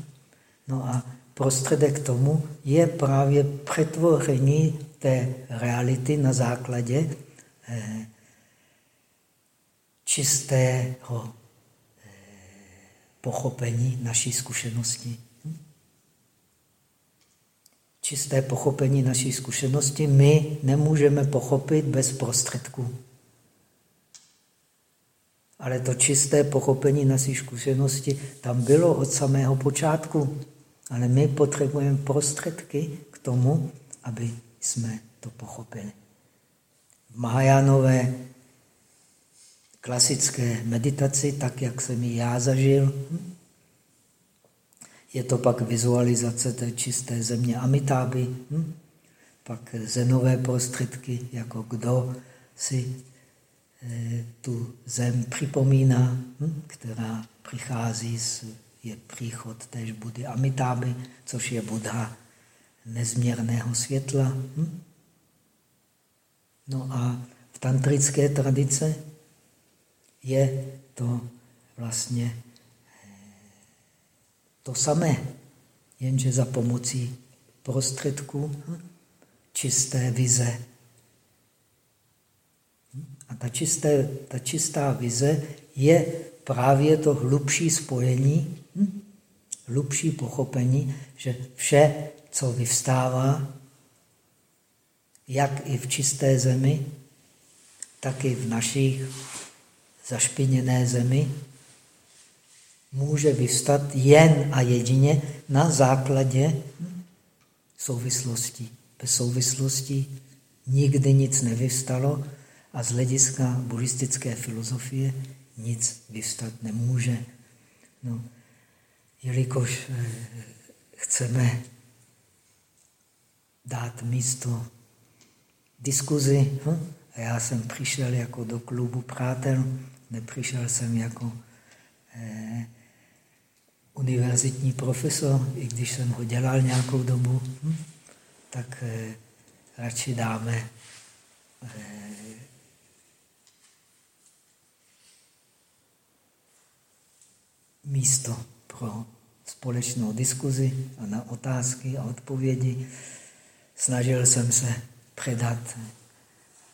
No a prostředek tomu je právě přetvoření té reality na základě eh, čistého eh, pochopení naší zkušenosti. Čisté pochopení naší zkušenosti my nemůžeme pochopit bez prostředků. Ale to čisté pochopení naší zkušenosti tam bylo od samého počátku. Ale my potřebujeme prostředky k tomu, aby jsme to pochopili. V Mahajánové klasické meditaci, tak jak jsem ji já zažil, je to pak vizualizace té čisté země Amitáby, pak zenové prostředky, jako kdo si eh, tu zem připomíná, která přichází z je příchod též Budy Amitáby, což je Buddha nezměrného světla. Hm? No a v tantrické tradice je to vlastně eh, to samé, jenže za pomocí prostředků hm? čisté vize. Hm? A ta, čisté, ta čistá vize je právě to hlubší spojení, hm? hlubší pochopení, že vše, co vyvstává, jak i v čisté zemi, tak i v našich zašpiněné zemi, může vyvstat jen a jedině na základě souvislosti. Bez souvislosti nikdy nic nevyvstalo a z hlediska buddhistické filozofie nic vyvstat nemůže. No, jelikož eh, chceme dát místo diskuzi, hm? a já jsem přišel jako do klubu přátel, nepřišel jsem jako eh, univerzitní profesor, i když jsem ho dělal nějakou dobu, hm? tak eh, radši dáme eh, místo pro společnou diskuzi a na otázky a odpovědi. Snažil jsem se předat,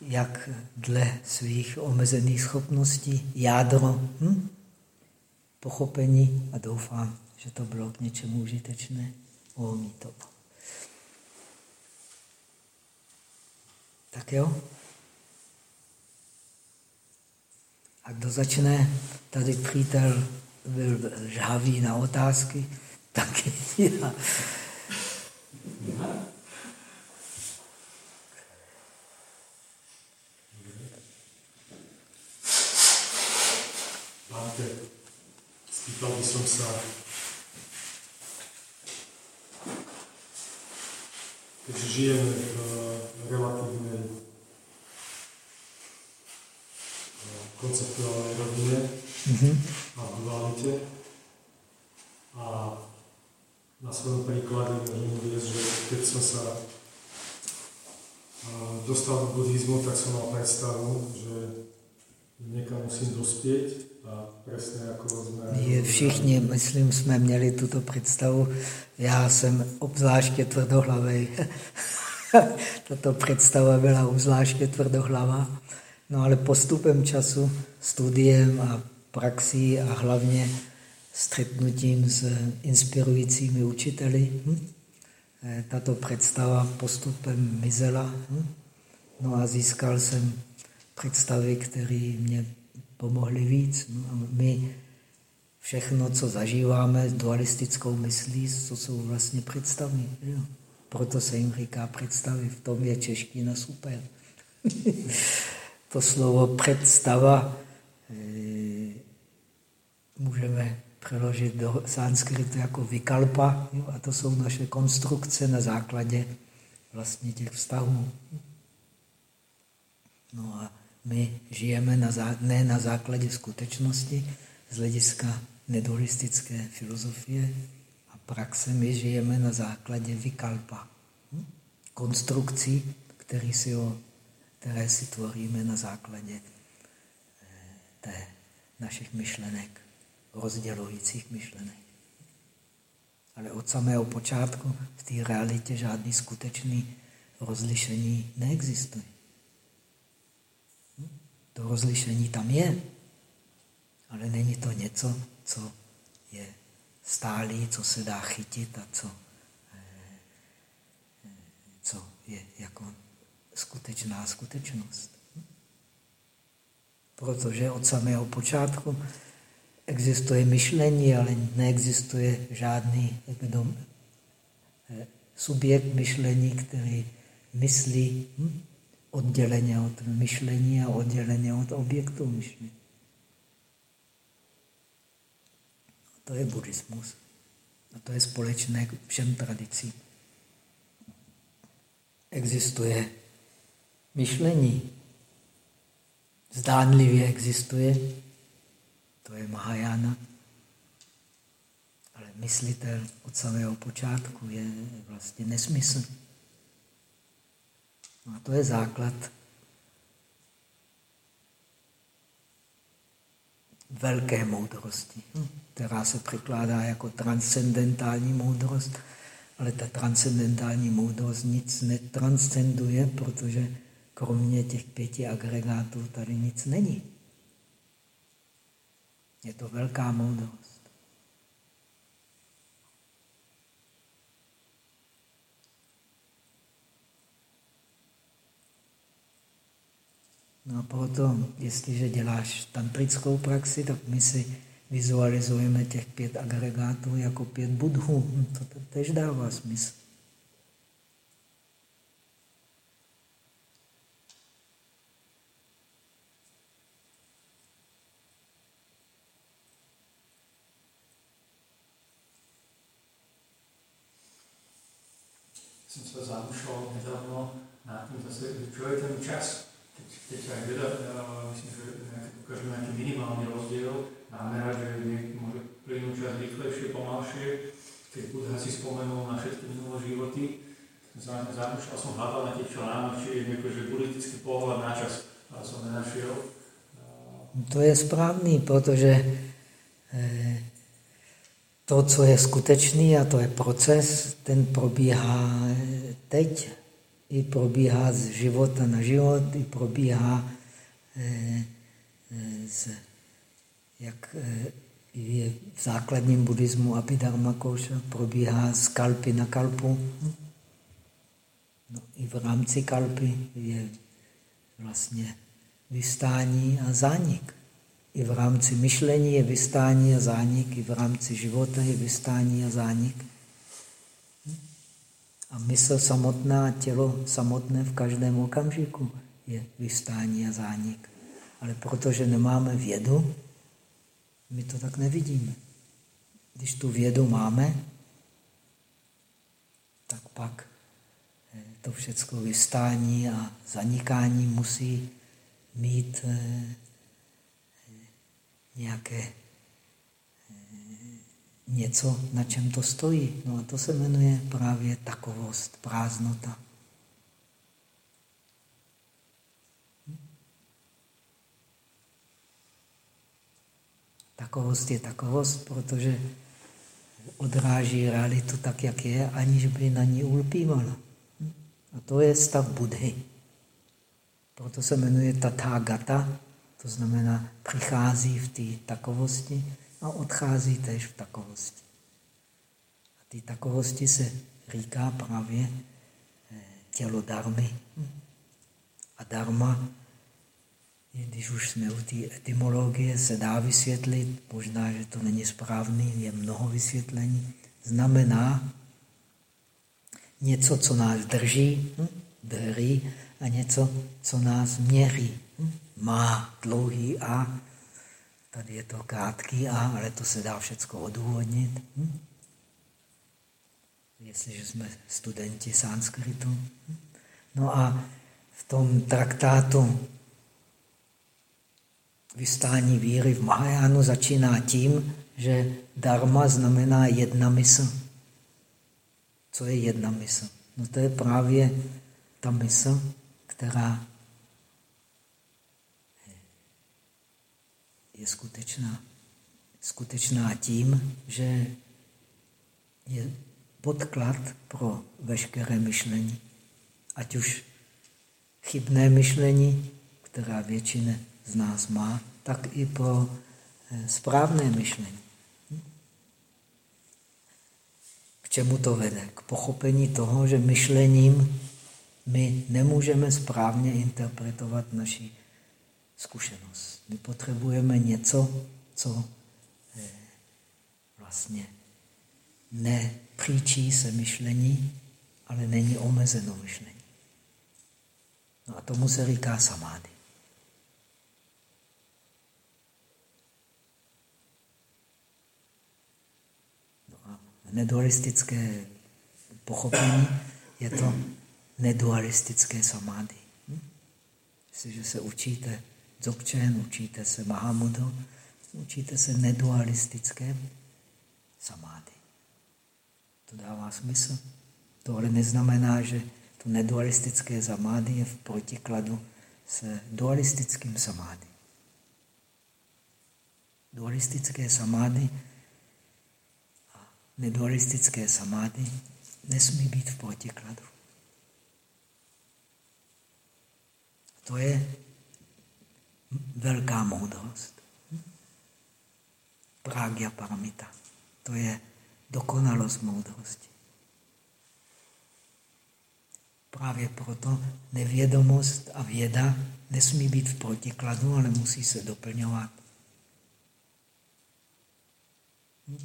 jak dle svých omezených schopností, jádro hm? pochopení a doufám, že to bylo k něčemu užitečné. Omí to. Tak jo? A kdo začne? Tady přítel byl žhavý na otázky, taky já. Spýtal by som sa, keďže žijeme v relatívnej konceptuálnej rovine mm-hmm. a dualite. A na svojom príklade môžem uvieť, že keď som sa dostal do buddhizmu, tak som mal predstavu, že někam musím dospět a přesně jako jsme... Všichni, myslím, jsme měli tuto představu. Já jsem obzvláště tvrdohlavý. [LAUGHS] Tato představa byla obzvláště tvrdohlava. No ale postupem času, studiem a praxí a hlavně střetnutím s inspirujícími učiteli, hm? Eh, tato představa postupem mizela. Hm? No a získal jsem představy, které mě pomohly víc. No my všechno, co zažíváme dualistickou myslí, to jsou vlastně představy. Jo? Proto se jim říká představy. V tom je čeština super. [LAUGHS] to slovo představa eh, můžeme přeložit do sanskritu jako vykalpa. Jo? A to jsou naše konstrukce na základě vlastně těch vztahů. No a my žijeme na zá, ne na základě skutečnosti, z hlediska nedualistické filozofie a praxe my žijeme na základě vykalpa. Hm? Konstrukcí, který si o, které si tvoříme na základě eh, té našich myšlenek, rozdělujících myšlenek. Ale od samého počátku v té realitě žádný skutečný rozlišení neexistuje. To rozlišení tam je, ale není to něco, co je stálý, co se dá chytit a co, eh, co je jako skutečná skutečnost. Protože od samého počátku existuje myšlení, ale neexistuje žádný kdo, eh, subjekt myšlení, který myslí. Hm? Odděleně od myšlení a odděleně od objektu myšlení. To je buddhismus. A to je společné všem tradicím. Existuje myšlení. Zdánlivě existuje. To je Mahajana. Ale myslitel od samého počátku je vlastně nesmysl. No a to je základ velké moudrosti, hm, která se překládá jako transcendentální moudrost, ale ta transcendentální moudrost nic netranscenduje, protože kromě těch pěti agregátů tady nic není. Je to velká moudrost. No a proto, jestliže děláš tantrickou praxi, tak my si vizualizujeme těch pět agregátů jako pět budhů. Hm, to tež dává smysl. Jsem se zamýšlel nedávno nad tím, zase člověk ten čas teď aj veda, myslím, že ukážu nejaký minimálny rozdiel, namerať, že môže plynúť čas rýchlejšie, pomalšie. Keď Budha si spomenul na všetky minulé životy, zamýšľal som hľadal na tých článoch, či je že politický pohľad na čas, ale som nenašiel. To je správný, protože eh, to, co je skutečný a to je proces, ten probíhá teď i probíhá z života na život, i probíhá eh, eh, z, jak eh, je v základním buddhismu Abhidharma Koša, probíhá z kalpy na kalpu. No, I v rámci kalpy je vlastně vystání a zánik. I v rámci myšlení je vystání a zánik, i v rámci života je vystání a zánik. A mysl samotná, tělo samotné v každém okamžiku je vystání a zánik. Ale protože nemáme vědu, my to tak nevidíme. Když tu vědu máme, tak pak eh, to všechno vystání a zanikání musí mít eh, nějaké něco, na čem to stojí. No a to se jmenuje právě takovost, prázdnota. Takovost je takovost, protože odráží realitu tak, jak je, aniž by na ní ulpívala. A to je stav Budhy. Proto se jmenuje Tathagata, to znamená přichází v té takovosti a odchází tež v takovosti. A té takovosti se říká právě eh, tělo darmy. A darma, když už jsme u té etymologie, se dá vysvětlit, možná, že to není správný, je mnoho vysvětlení, znamená něco, co nás drží, hm, drží, a něco, co nás měří. Hm, má dlouhý A, Tady je to krátký A, ale to se dá všechno odůvodnit. Hm? Jestliže jsme studenti sanskritu. Hm? No a v tom traktátu vystání víry v Mahajánu začíná tím, že dharma znamená jedna mysl. Co je jedna mysl? No to je právě ta mysl, která je skutečná. Skutečná tím, že je podklad pro veškeré myšlení. Ať už chybné myšlení, která většina z nás má, tak i pro eh, správné myšlení. K čemu to vede? K pochopení toho, že myšlením my nemůžeme správně interpretovat naši zkušenost. My potřebujeme něco, co eh, vlastně nepříčí se myšlení, ale není omezeno myšlení. No a tomu se říká samády. No a nedualistické pochopení je to nedualistické samády. Hm? Jestliže se učíte Dzogchen, učíte se Mahamudu, učíte se nedualistické samády. To dává smysl. To ale neznamená, že to nedualistické samády je v protikladu s dualistickým samády. Dualistické samády a nedualistické samády nesmí být v protikladu. To je velká moudrost. Pragya paramita. To je dokonalost moudrosti. Právě proto nevědomost a věda nesmí být v protikladu, ale musí se doplňovat.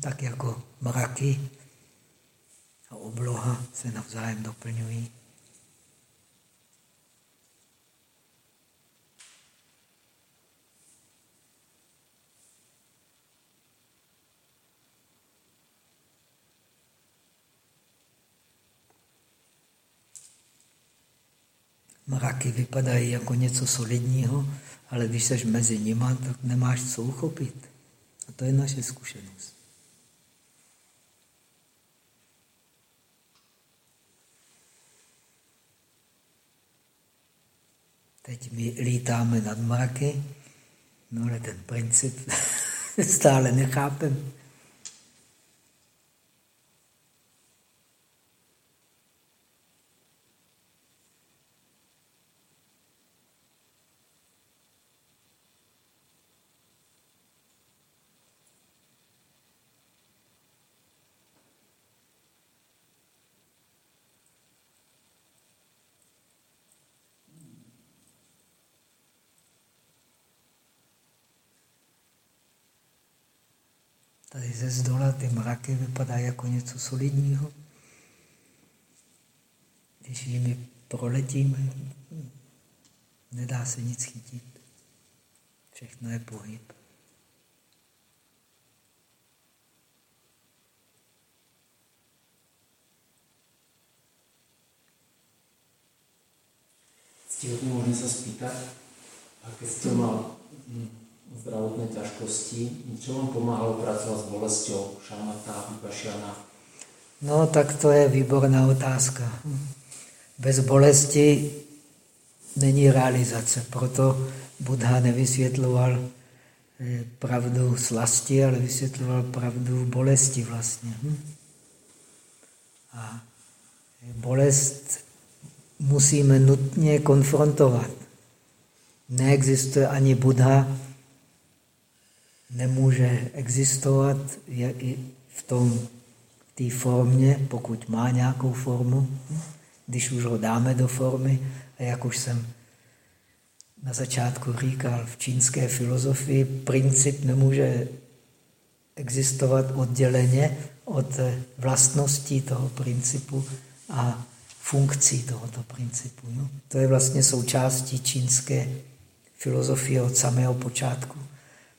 Tak jako mraky a obloha se navzájem doplňují. Mraky vypadají jako něco solidního, ale když jsi mezi nimi, tak nemáš co uchopit. A to je naše zkušenost. Teď my lítáme nad mraky, no ale ten princip [LAUGHS] stále nechápeme. ty mraky vypadá jako něco solidního. Když jimi proletíme, nedá se nic chytit. Všechno je pohyb. Ctihodnou se zpítat a ke stromal. Hmm zdravotné ťažkosti, čo vám pomáhalo pracovat s bolestou? Šamata, vypašiana? No, tak to je výborná otázka. Bez bolesti není realizace. Proto Buddha nevysvětloval eh, pravdu slasti, ale vysvětloval pravdu bolesti vlastně. Hm? A bolest musíme nutně konfrontovat. Neexistuje ani Buddha, nemůže existovat je i v tom té formě, pokud má nějakou formu, když už ho dáme do formy, a jak už jsem na začátku říkal, v čínské filozofii princip nemůže existovat odděleně od vlastností toho principu a funkcí tohoto principu. No? To je vlastně součástí čínské filozofie od samého počátku.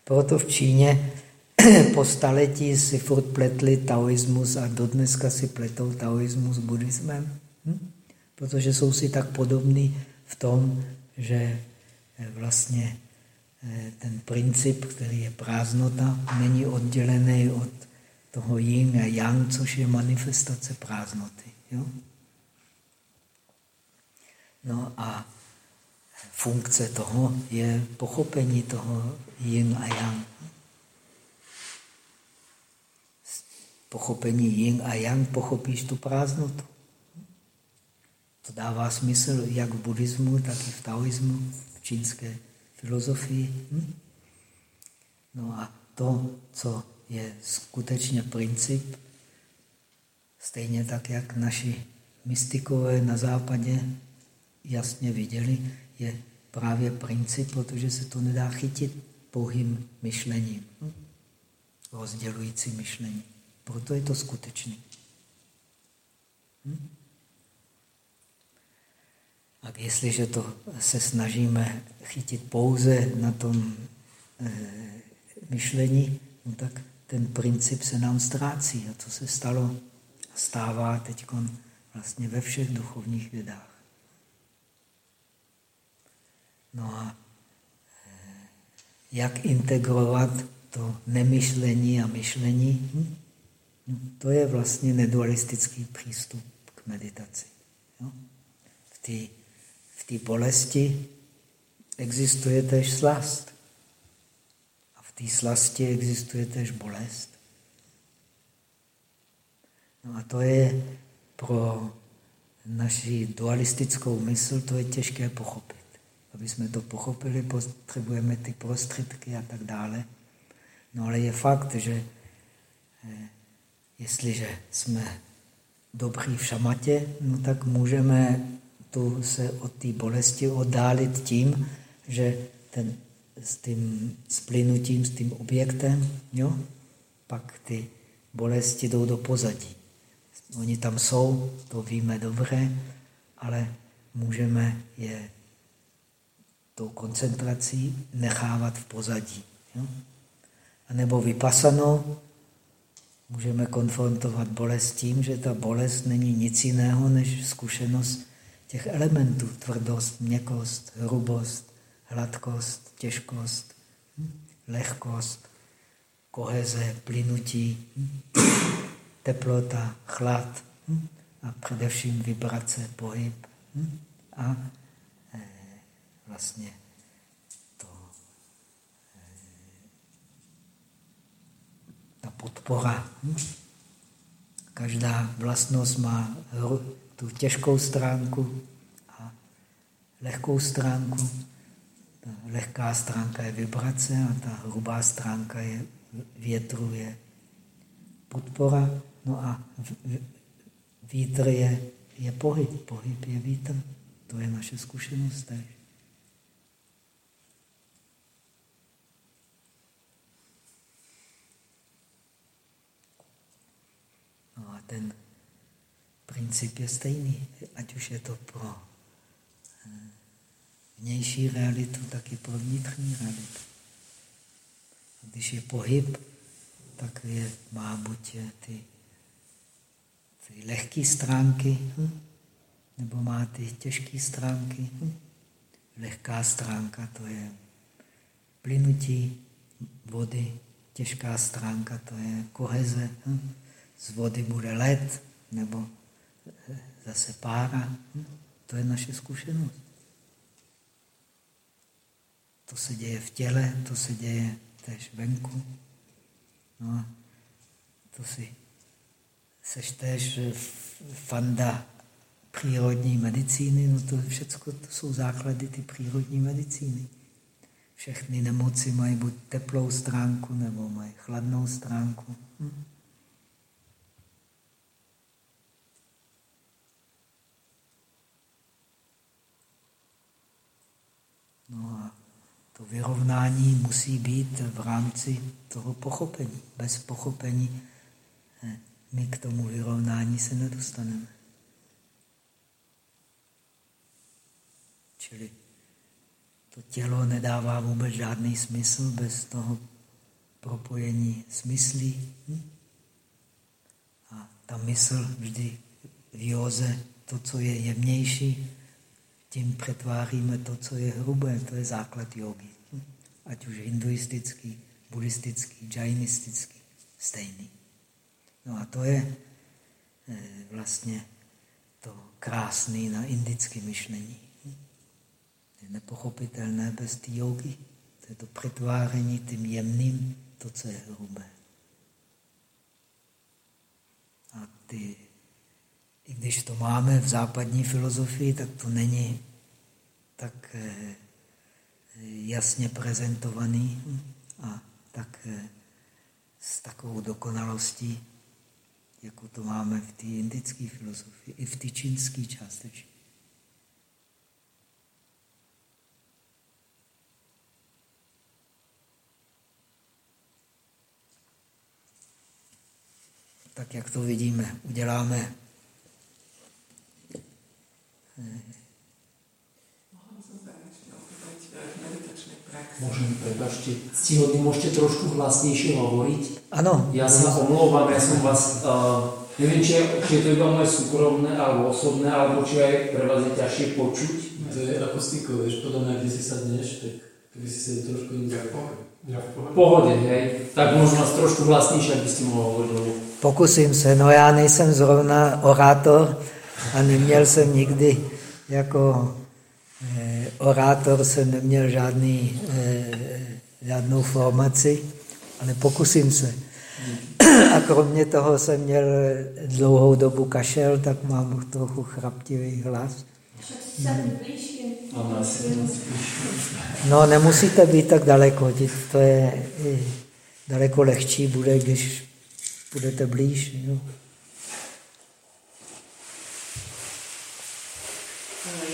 Proto v Číně [CLEARS THROAT] po staletí si furt pletli taoismus a dodneska si pletou taoismus s buddhismem. Hm? Protože jsou si tak podobní v tom, že eh, vlastně eh, ten princip, který je prázdnota, není oddělený od toho yin a yang, což je manifestace prázdnoty. Jo? No a funkce toho je pochopení toho yin a yang. Pochopení yin a yang pochopíš tu prázdnotu. To dává smysl jak v buddhismu, tak i v taoismu, v čínské filozofii. Hm? No a to, co je skutečně princip, stejně tak, jak naši mystikové na západě jasně viděli, je právě princip, protože se to nedá chytit pouhým myšlením, hm? rozdělující myšlení. Proto je to skutečný. Hm? A jestliže to se snažíme chytit pouze na tom e, myšlení, no tak ten princip se nám ztrácí. A to se stalo stává teď vlastně ve všech duchovních vědách. No a eh, jak integrovat to nemyšlení a myšlení? Hm? No, to je vlastně nedualistický přístup k meditaci. Jo? V té v té bolesti existuje tež slast. A v té slasti existuje tež bolest. No a to je pro naši dualistickou mysl, to je těžké pochopit. Aby jsme to pochopili, potřebujeme ty prostředky a tak dále. No ale je fakt, že eh, jestliže jsme dobrý v šamatě, no tak můžeme tu se od té bolesti oddálit tím, že ten, s tím splynutím s tím objektem, jo, pak ty bolesti jdou do pozadí. Oni tam jsou, to víme dobře, ale můžeme je tou koncentrací nechávat v pozadí. A nebo vypasanou můžeme konfrontovat bolest tím, že ta bolest není nic jiného než zkušenost těch elementů, tvrdost, měkost, hrubost, hladkost, těžkost, hm, lehkost, koheze, plynutí, hm, teplota, chlad hm, a především vibrace, pohyb a vlastně to, eh, ta podpora. Každá vlastnost má tu těžkou stránku a lehkou stránku. Ta lehká stránka je vibrace a ta hrubá stránka je větru, je podpora. No a vítr je, je pohyb. Pohyb je vítr. To je naše zkušenost. Tež. No a ten princip je stejný, ať už je to pro eh, vnější realitu, tak i pro vnitřní realitu. Když je pohyb, tak je, má buď ty, ty lehké stránky, hm? nebo má ty těžké stránky. Hm? lehká stránka to je plynutí vody, těžká stránka to je koheze. Hm? Z vody bude led nebo zase pára. Hm? To je naše zkušenost. To se děje v těle, to se děje tež venku. No to si seš tež fanda přírodní medicíny, no to všechno to jsou základy ty přírodní medicíny. Všechny nemoci mají buď teplou stránku, nebo mají chladnou stránku. Hm? No a to vyrovnání musí být v rámci toho pochopení. Bez pochopení eh, my k tomu vyrovnání se nedostaneme. Čili to tělo nedává vůbec žádný smysl bez toho propojení s myslí. Hm? A ta mysl vždy v józe, to, co je jemnější, tím přetváříme to, co je hrubé. To je základ jogy. Ať už hinduistický, buddhistický, džajnistický, stejný. No a to je eh, vlastně to krásné na indické myšlení je nepochopitelné bez té jogy. To je to přetváření tím jemným, to, co je hrubé. A ty, i když to máme v západní filozofii, tak to není tak eh, jasně prezentovaný a tak eh, s takovou dokonalostí, jako to máme v té indické filozofii, i v té čínské částečně. tak jak to vidíme, uděláme. Môžem, prepačte, ctihodný, môžete trošku hlasnejšie hovoriť? Ano. Ja sa omlouvám, ja som vás, uh, neviem, či, či je to iba moje súkromné alebo osobné, alebo či aj pre vás je ťažšie počuť. To je akustikou, vieš, podľa mňa, kde si sadneš, tak keby si sa trošku inde. Ja v pohode. pohode, hej. Tak možno vás trošku hlasnejšie, aby ste mohli hovoriť. Pokusím se, no já nejsem zrovna orátor a neměl jsem nikdy jako eh, orátor jsem neměl žádný, eh, žádnou formaci, ale pokusím se. A kromě toho jsem měl dlouhou dobu kašel, tak mám trochu chraptivý hlas. No, nemusíte být tak daleko, to je daleko lehčí bude, když budete blíž. Jo.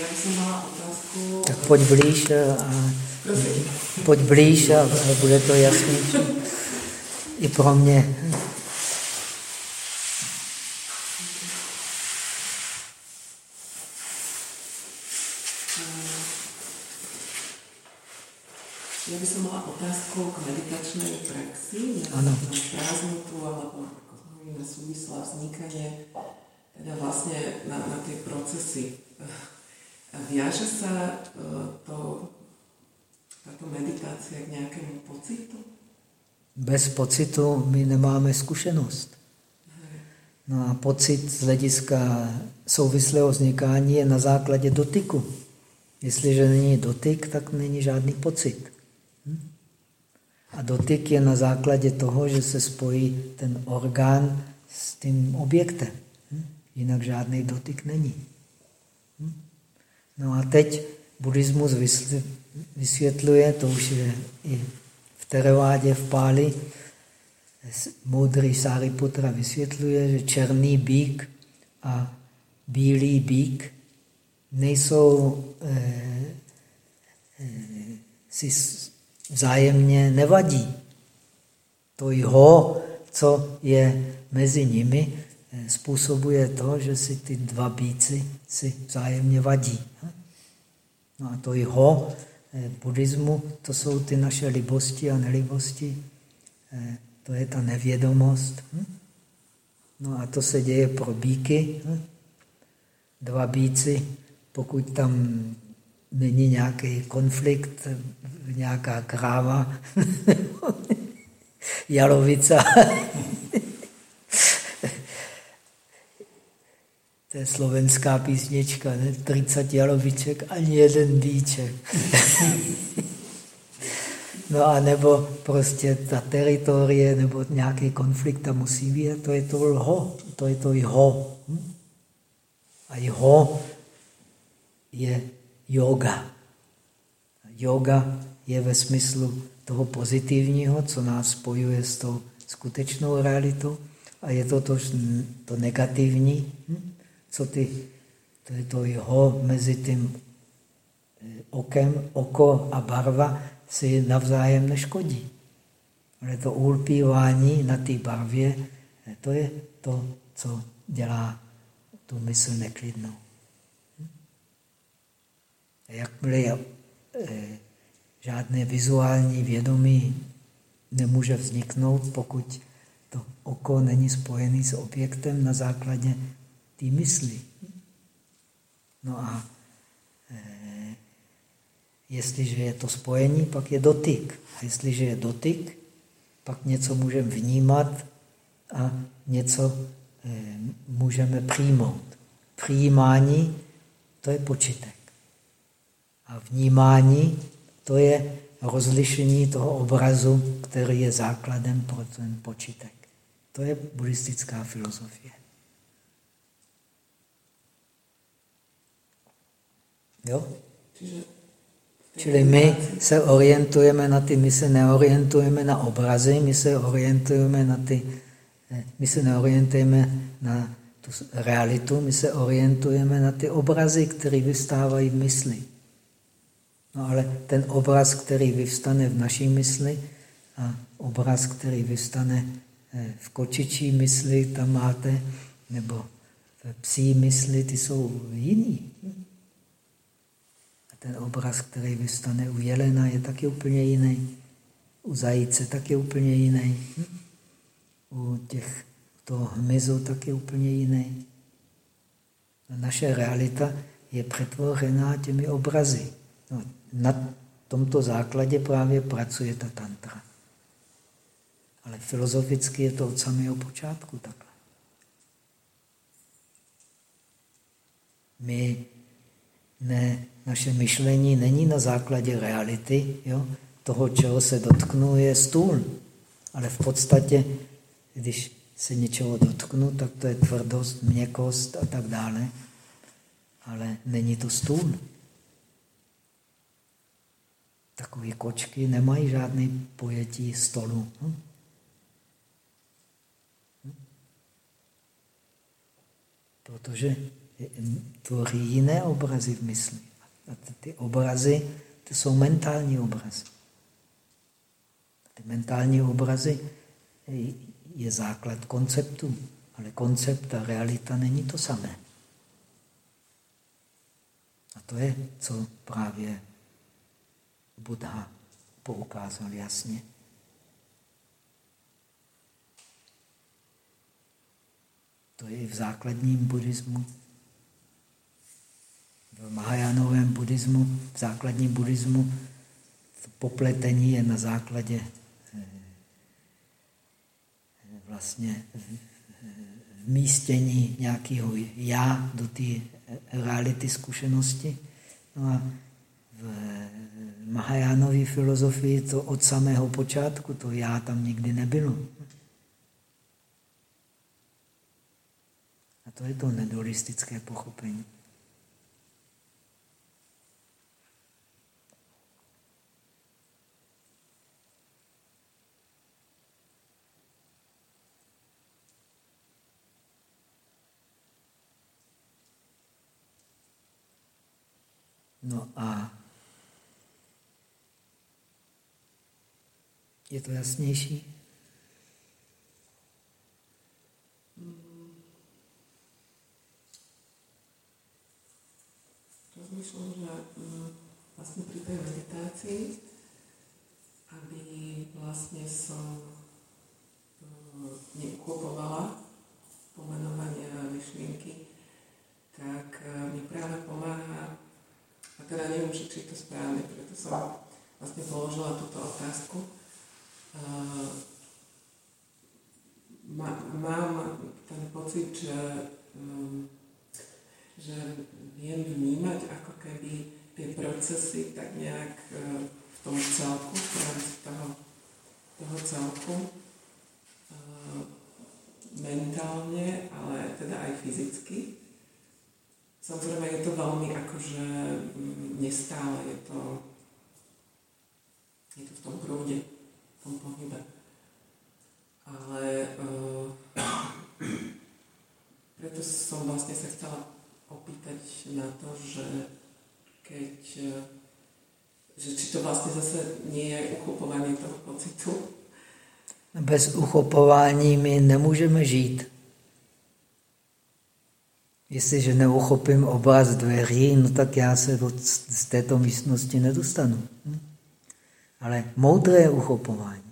Já jsem otázku. Tak pojď blíž a, pojď blíž a, a bude to jasnější. I pro mě. Já bych mala otázku k meditačnej praxi, ano. na prázdnotu alebo na súvislá vznikanie, teda vlastne na, na tie procesy. Viaže sa e, to, táto meditácia k nějakému pocitu? Bez pocitu my nemáme zkušenost. No a pocit z hlediska souvislého vznikání je na základě dotyku. Jestliže není dotyk, tak není žádný pocit. A dotyk je na základě toho, že se spojí ten orgán s tím objektem. Hm? Jinak žádný dotyk není. No a teď buddhismus vysvětluje, to už je i v Terevádě, v Páli, moudrý Sáriputra vysvětluje, že černý bík a bílý bík nejsou eh, eh, si vzájemně nevadí. To jeho, co je mezi nimi, eh, způsobuje to, že si ty dva bíci si vzájemně vadí. No a to jeho eh, buddhismu, to jsou ty naše libosti a nelibosti, eh, to je ta nevědomost. No a to se děje pro bíky. Dva bíci, pokud tam není nějaký konflikt, nějaká kráva, [LAUGHS] jalovica. To je slovenská písnička, ne? 30 jaloviček, ani jeden dýček. [LAUGHS] no a nebo prostě ta teritorie, nebo nějaký konflikt tam musí být, to je to lho, to je to jho. Hm? A jho je yoga. Yoga je ve smyslu toho pozitivního, co nás spojuje s tou skutečnou realitou, a je to to, to negativní, hm? Co ty, to je to jeho mezi tím eh, okem, oko a barva si navzájem neškodí. Ale to ulpívání na té barvě, eh, to je to, co dělá tu mysl neklidnou. Jakmile je, e, žádné vizuální vědomí nemůže vzniknout, pokud to oko není spojené s objektem na základě té mysli. No a e, jestliže je to spojení, pak je dotyk. A jestliže je dotyk, pak něco můžeme vnímat a něco e, můžeme přijmout. Přijímání, to je počitek. A vnímání, to je rozlišení toho obrazu, který je základem pro ten počitek. To je buddhistická filozofie. Jo? Čili my se orientujeme na ty, my se neorientujeme na obrazy, my se orientujeme na ty, my se neorientujeme na tu realitu, my se orientujeme na ty obrazy, které vystávají v mysli. No ale ten obraz, který vyvstane v naší mysli a obraz, který vyvstane eh, v kočičí mysli, tam máte, nebo v psí mysli, ty jsou jiný. Ten obraz, který vystane u jelena, je taky úplně jiný. U zajíce taky úplně jiný. U těch, toho hmyzu taky úplně jiný. A naše realita je přetvořená těmi obrazy. No, na tomto základě právě pracuje ta tantra. Ale filozoficky je to od samého počátku takhle. My ne, naše myšlení není na základě reality, jo? toho, čeho se dotknu, je stůl. Ale v podstatě, když se něčeho dotknu, tak to je tvrdost, měkost a tak dále. Ale není to stůl. Takové kočky nemají žádný pojetí stolu. Hm? Hm? Protože tvoří jiné obrazy v mysli. Ty obrazy, to jsou mentální obrazy. Ty mentální obrazy je základ konceptu, ale koncept a realita není to samé. A to je, co právě Buddha poukázal jasně. To je i v základním buddhismu. Mahajánovém buddhismu, v základním buddhismu, popletení je na základě eh, vlastně vmístění nějakého já do té reality zkušenosti. No a v Mahajánové filozofii to od samého počátku, to já tam nikdy nebylo. A to je to nedualistické pochopení. No a Je to jasnější? Rozmýšľam, že mm, vlastne pri tej meditácii, aby vlastne som mm, neuchopovala pomenovanie myšlienky, tak e, mi práve pomáha, a teda neviem, či či to správne, preto som vlastne položila túto otázku. Uh, mám ten pocit, že, um, že viem vnímať ako keby tie procesy tak nejak uh, v tom celku, v rámci toho, toho celku, uh, mentálne, ale teda aj fyzicky. Samozrejme je to veľmi akože mm, nestále, je to, je to v tom prúde, v tom pohybe. Ale uh, preto som vlastne sa chcela opýtať na to, že keď, uh, že či to vlastne zase nie je uchopovanie toho pocitu. Bez uchopování my nemůžeme žít. Jestliže neuchopím obraz dveří, no tak já se z této místnosti nedostanu. Hm? Ale moudré uchopování.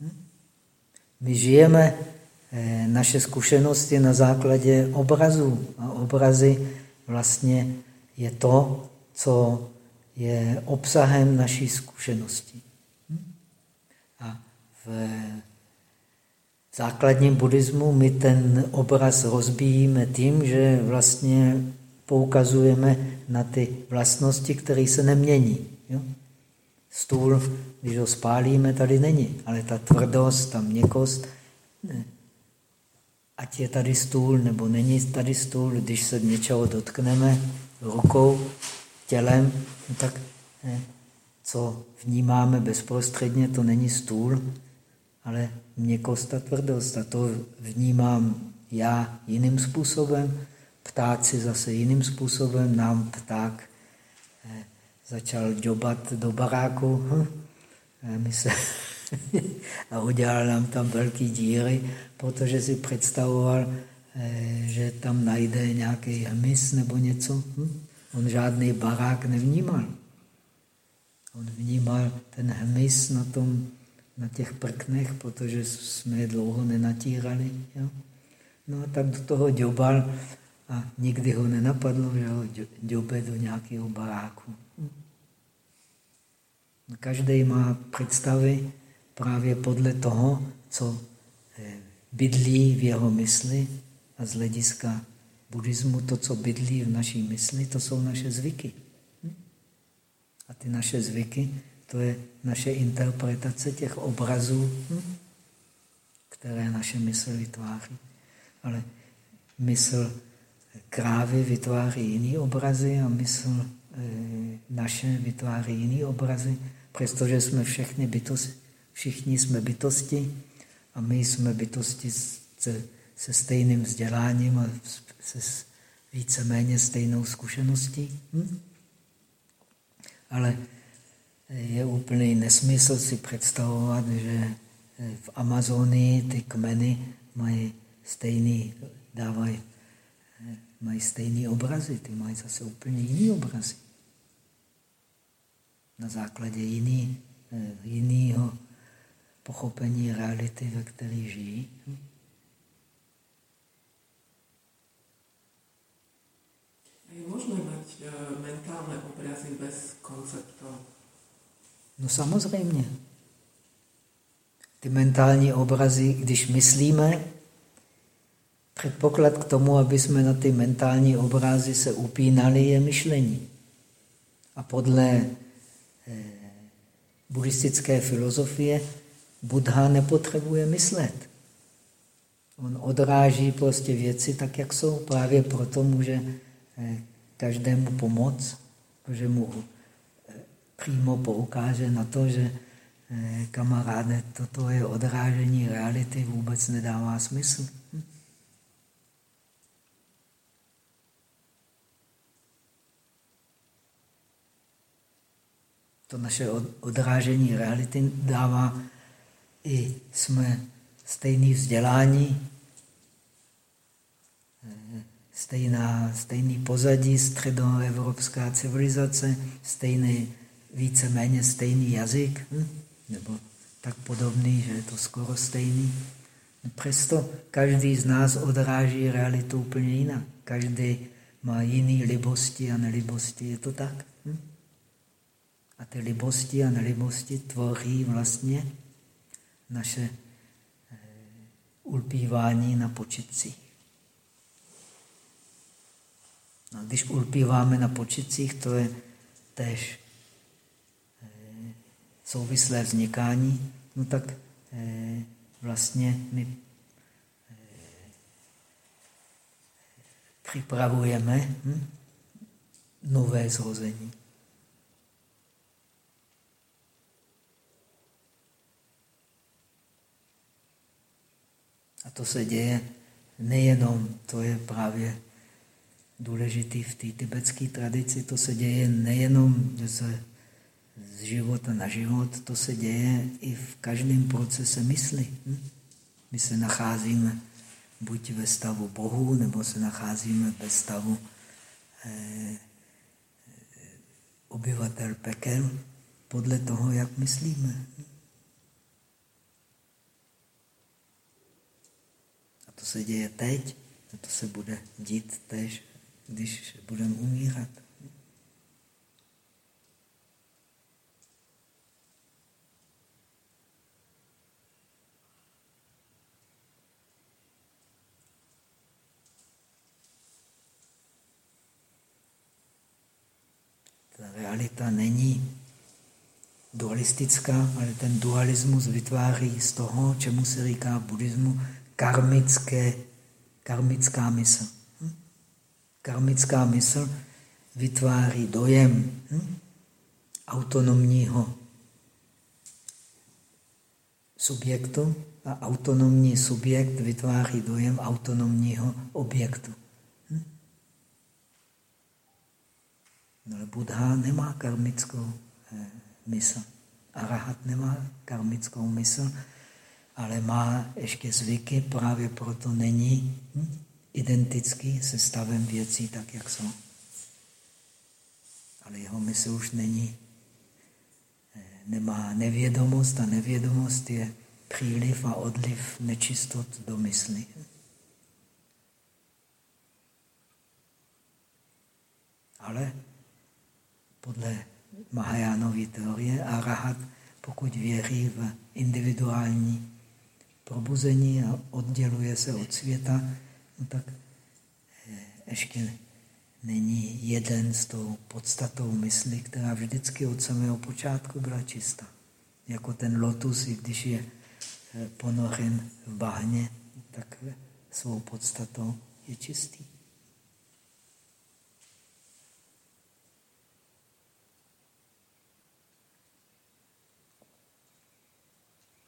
Hm? My žijeme eh, naše zkušenosti na základě obrazů. A obrazy vlastně je to, co je obsahem naší zkušenosti. Hm? A v základním buddhismu my ten obraz rozbíjíme tím, že vlastně poukazujeme na ty vlastnosti, které se nemění. Jo? Stůl, když ho spálíme, tady není, ale ta tvrdost, ta měkost, ať je tady stůl nebo není tady stůl, když se něčeho dotkneme rukou, tělem, no tak co vnímáme bezprostředně, to není stůl, ale měkost a tvrdost. A to vnímám já jiným způsobem, ptáci zase jiným způsobem. Nám pták eh, začal džobat do baráku hm? my se [LAUGHS] a udělal nám tam velký díry, protože si představoval, eh, že tam najde nějaký hmyz nebo něco. Hm? On žádný barák nevnímal. On vnímal ten hmyz na tom na těch prknech, protože jsme je dlouho nenatírali. Jo? No a tak do toho děbal a nikdy ho nenapadlo, že ho děbe do nějakého baráku. Každý má představy právě podle toho, co eh, bydlí v jeho mysli a z hlediska buddhismu to, co bydlí v naší mysli, to jsou naše zvyky. A ty naše zvyky to je naše interpretace těch obrazů, hm, které naše mysl vytváří. Ale mysl krávy vytváří jiný obrazy a mysl e, naše vytváří jiný obrazy, přestože jsme všechny bytosti, všichni jsme bytosti a my jsme bytosti se, se stejným vzděláním a se víceméně stejnou zkušeností. Hm? Ale je úplný nesmysl si představovat, že eh, v Amazonii ty kmeny mají stejný, dávají, eh, mají stejný obrazy, ty mají zase úplně jiný obrazy. Na základě jiný, eh, jiného pochopení reality, ve které žijí. Je možné mít mentální obrazy bez konceptů? No samozřejmě. Ty mentální obrazy, když myslíme, předpoklad k tomu, aby jsme na ty mentální obrazy se upínali, je myšlení. A podle eh, buddhistické filozofie Buddha nepotřebuje myslet. On odráží prostě věci tak, jak jsou. Právě proto může každému pomoct, protože mu přímo poukáže na to, že eh, kamaráde, toto je odrážení reality, vůbec nedává smysl. Hm? To naše odrážení reality dává i jsme stejný vzdělání, eh, stejná, stejný pozadí, středoevropská civilizace, stejný víceméně stejný jazyk, hm? nebo tak podobný, že je to skoro stejný. Přesto každý z nás odráží realitu úplně jinak. Každý má jiný libosti a nelibosti. Je to tak? Hm? A ty libosti a nelibosti tvoří vlastně naše eh, ulpívání na počitcích. No, když ulpíváme na počitcích, to je tež eh, souvislé vznikání, no tak eh, vlastně my připravujeme hm, nové zrození. A to se děje nejenom, to je právě důležitý v té tibetské tradici, to se děje nejenom z, z života na život, to se děje i v každém procese mysli. Hm? My se nacházíme buď ve stavu Bohu, nebo se nacházíme ve stavu eh, obyvatel pekel, podle toho, jak myslíme. A to se děje teď, a to se bude dít tež, když budeme umírat. realita není dualistická, ale ten dualismus vytváří z toho, čemu se říká v buddhismu, karmické, karmická mysl. Hm? Karmická mysl vytváří dojem hm? autonomního subjektu a autonomní subjekt vytváří dojem autonomního objektu. No, ale Buddha nemá karmickou eh, mysl. Arahat nemá karmickou mysl, ale má ještě zvyky, právě proto není hm, identický se stavem věcí tak, jak jsou. Ale jeho mysl už není, eh, nemá nevědomost a nevědomost je příliv a odliv nečistot do mysli. Ale podle Mahajánové teorie a rahat, pokud věří v individuální probuzení a odděluje se od světa, no tak eh, ještě není jeden s tou podstatou mysli, která vždycky od samého počátku byla čistá. Jako ten lotus, i když je eh, ponořen v bahně, tak svou podstatou je čistý.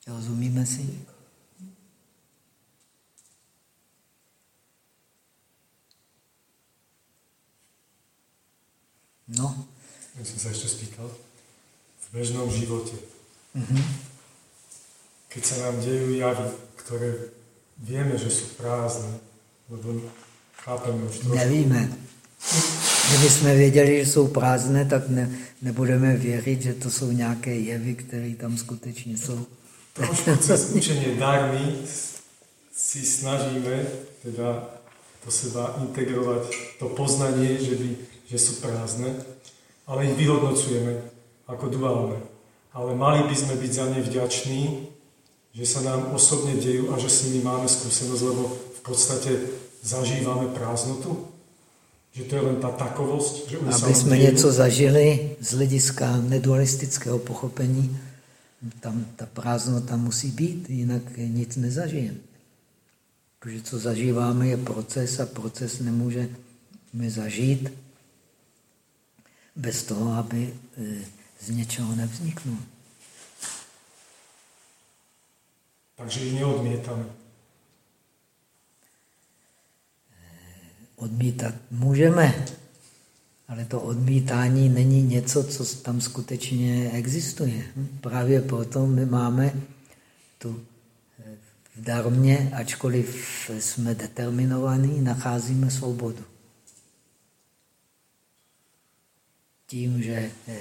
Rozumíme si? No. Já jsem se ještě spýtal. V běžném životě. Mm -hmm. Keď se nám dějí javy, které víme, že jsou prázdné, lebo chápeme už to. Nevíme. Kdyby jsme věděli, že jsou prázdné, tak ne, nebudeme věřit, že to jsou nějaké jevy, které tam skutečně jsou trošku cez učenie darmy si snažíme teda do seba integrovať to poznanie, že, by, že sú prázdne, ale ich vyhodnocujeme ako duálne. Ale mali by sme byť za ne vďační, že sa nám osobne dejú a že s nimi máme skúsenosť, lebo v podstate zažíváme prázdnotu. Že to je len ta takovost, že Aby jsme něco zažili z hlediska nedualistického pochopení, tam ta prázdnota musí být, jinak nic nezažijeme. Protože co zažíváme je proces a proces nemůžeme zažít bez toho, aby e, z něčeho nevzniknul. Takže ji neodmítáme. Odmítat můžeme, ale to odmítání není něco, co tam skutečně existuje. Právě proto my máme tu eh, v darmě, ačkoliv jsme determinovaní, nacházíme svobodu. Tím, že eh,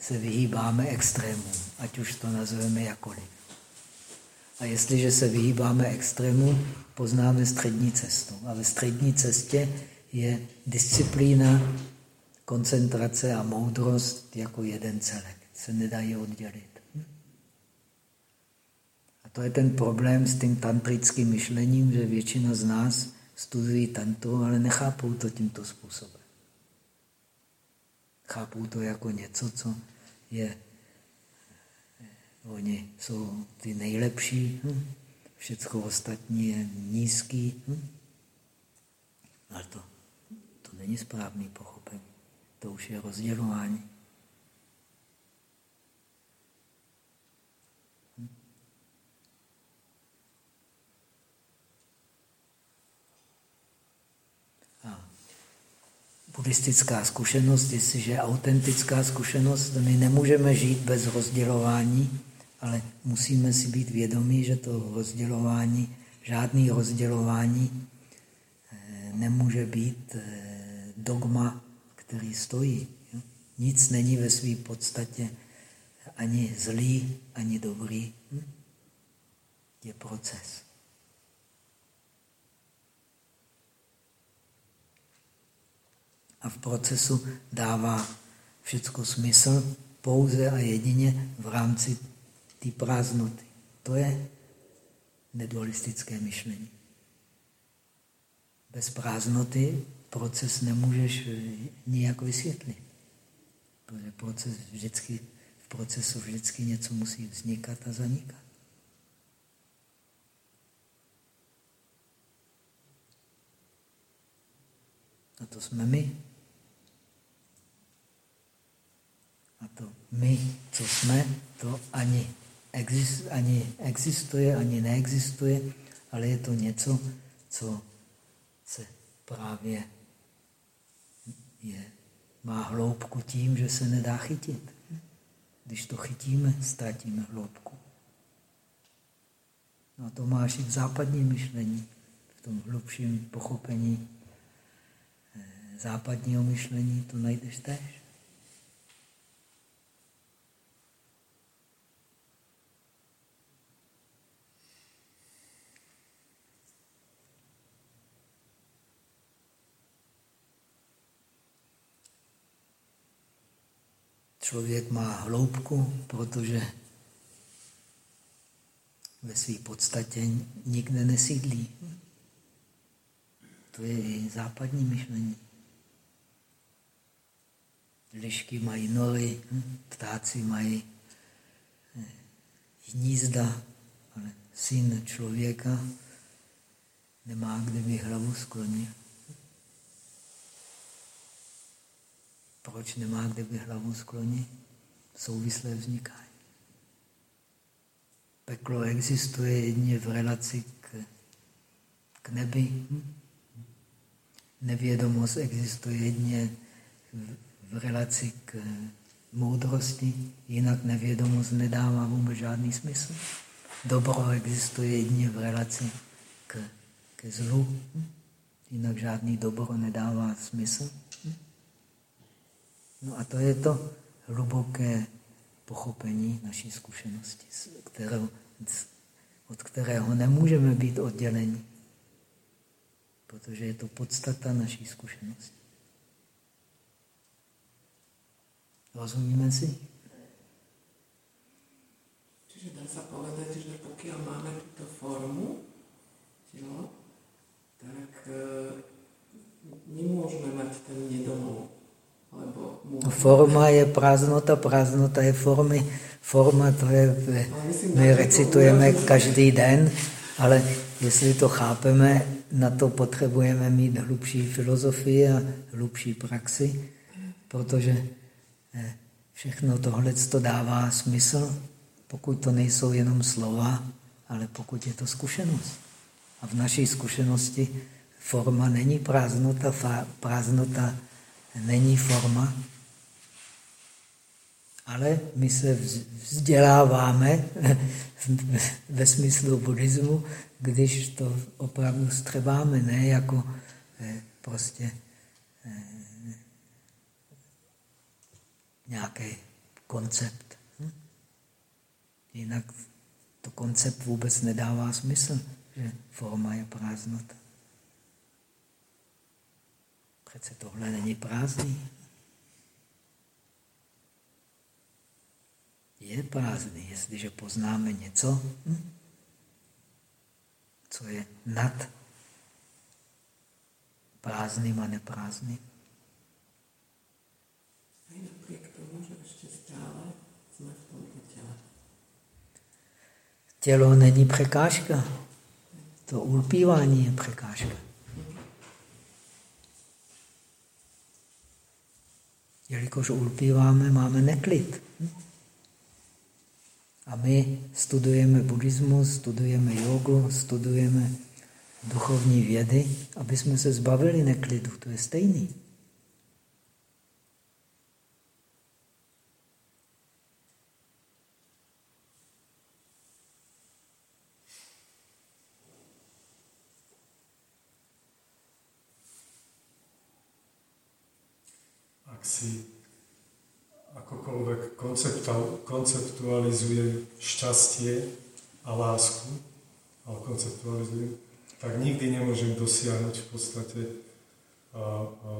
se vyhýbáme extrémům, ať už to nazveme jakoliv. A jestliže se vyhýbáme extrémům, poznáme střední cestu. A ve střední cestě je disciplína, koncentrace a moudrost jako jeden celek. Se nedají oddělit. A to je ten problém s tím tantrickým myšlením, že většina z nás studují tantru, ale nechápou to tímto způsobem. Chápou to jako něco, co je... Oni jsou ty nejlepší, hm? ostatní je nízký. Hm? Ale to, to není správný pochopení. To už je rozdělování. Buddhistická zkušenost, jestliže je autentická zkušenost, my nemůžeme žít bez rozdělování, ale musíme si být vědomí, že to rozdělování, žádný rozdělování eh, nemůže být eh, dogma, který stojí. Nic není ve své podstatě ani zlý, ani dobrý. Hm? Je proces. A v procesu dává všechno smysl pouze a jedině v rámci té prázdnoty. To je nedualistické myšlení. Bez prázdnoty proces nemůžeš nijak vysvětlit. Protože proces vždycky, v procesu vždycky něco musí vznikat a zanikat. A to jsme my. A to my, co jsme, to ani, exist, ani existuje, ani neexistuje, ale je to něco, co se právě je, má hloubku tím, že se nedá chytit. Když to chytíme, ztratíme hloubku. No a to máš i v západním myšlení, v tom hlubším pochopení eh, západního myšlení, to najdeš též. Člověk má hloubku, protože ve své podstatě nikde nesídlí. To je i západní myšlení. Lišky mají nory, ptáci mají eh, hnízda, ale syn člověka nemá kde by hlavu sklonit. Proč nemá kde by hlavu sklonit? Souvislé vznikání. Peklo existuje jedině v relaci k, k nebi. Nevědomost existuje jedině v relaci k moudrosti, jinak nevědomost nedává vůbec žádný smysl. Dobro existuje jedině v relaci k, ke zlu, jinak žádný dobro nedává smysl. No a to je to hluboké pochopení naší zkušenosti, kterou, od kterého nemůžeme být odděleni, protože je to podstata naší zkušenosti. Rozumíme si? Čiže dá se povedať, že pokud máme tuto formu, tělo, tak e, nemůžeme mít ten nedomov. Forma je prázdnota, prázdnota je formy. Forma to je, my recitujeme každý den, ale jestli to chápeme, na to potřebujeme mít hlubší filozofii a hlubší praxi, protože eh, všechno tohle to dává smysl, pokud to nejsou jenom slova, ale pokud je to zkušenost. A v naší zkušenosti forma není prázdnota, prázdnota není forma, ale my se vzděláváme [LAUGHS] ve smyslu buddhismu, když to opravdu střebáme, ne jako eh, prostě eh, nějaký koncept. Hm? Jinak to koncept vůbec nedává smysl, že forma je prázdnota. Přece tohle není prázdný. Je prázdný, jestliže poznáme něco, hm? co je nad prázdným a neprázdným. Tělo není překážka. To ulpívání je překážka. Jelikož ulpíváme, máme neklid. A my studujeme buddhismus, studujeme jogu, studujeme duchovní vědy, aby jsme se zbavili neklidu. To je stejný. Ak si akokoľvek konceptualizujem šťastie a lásku, ale konceptualizujem, tak nikdy nemôžem dosiahnuť v podstate a, a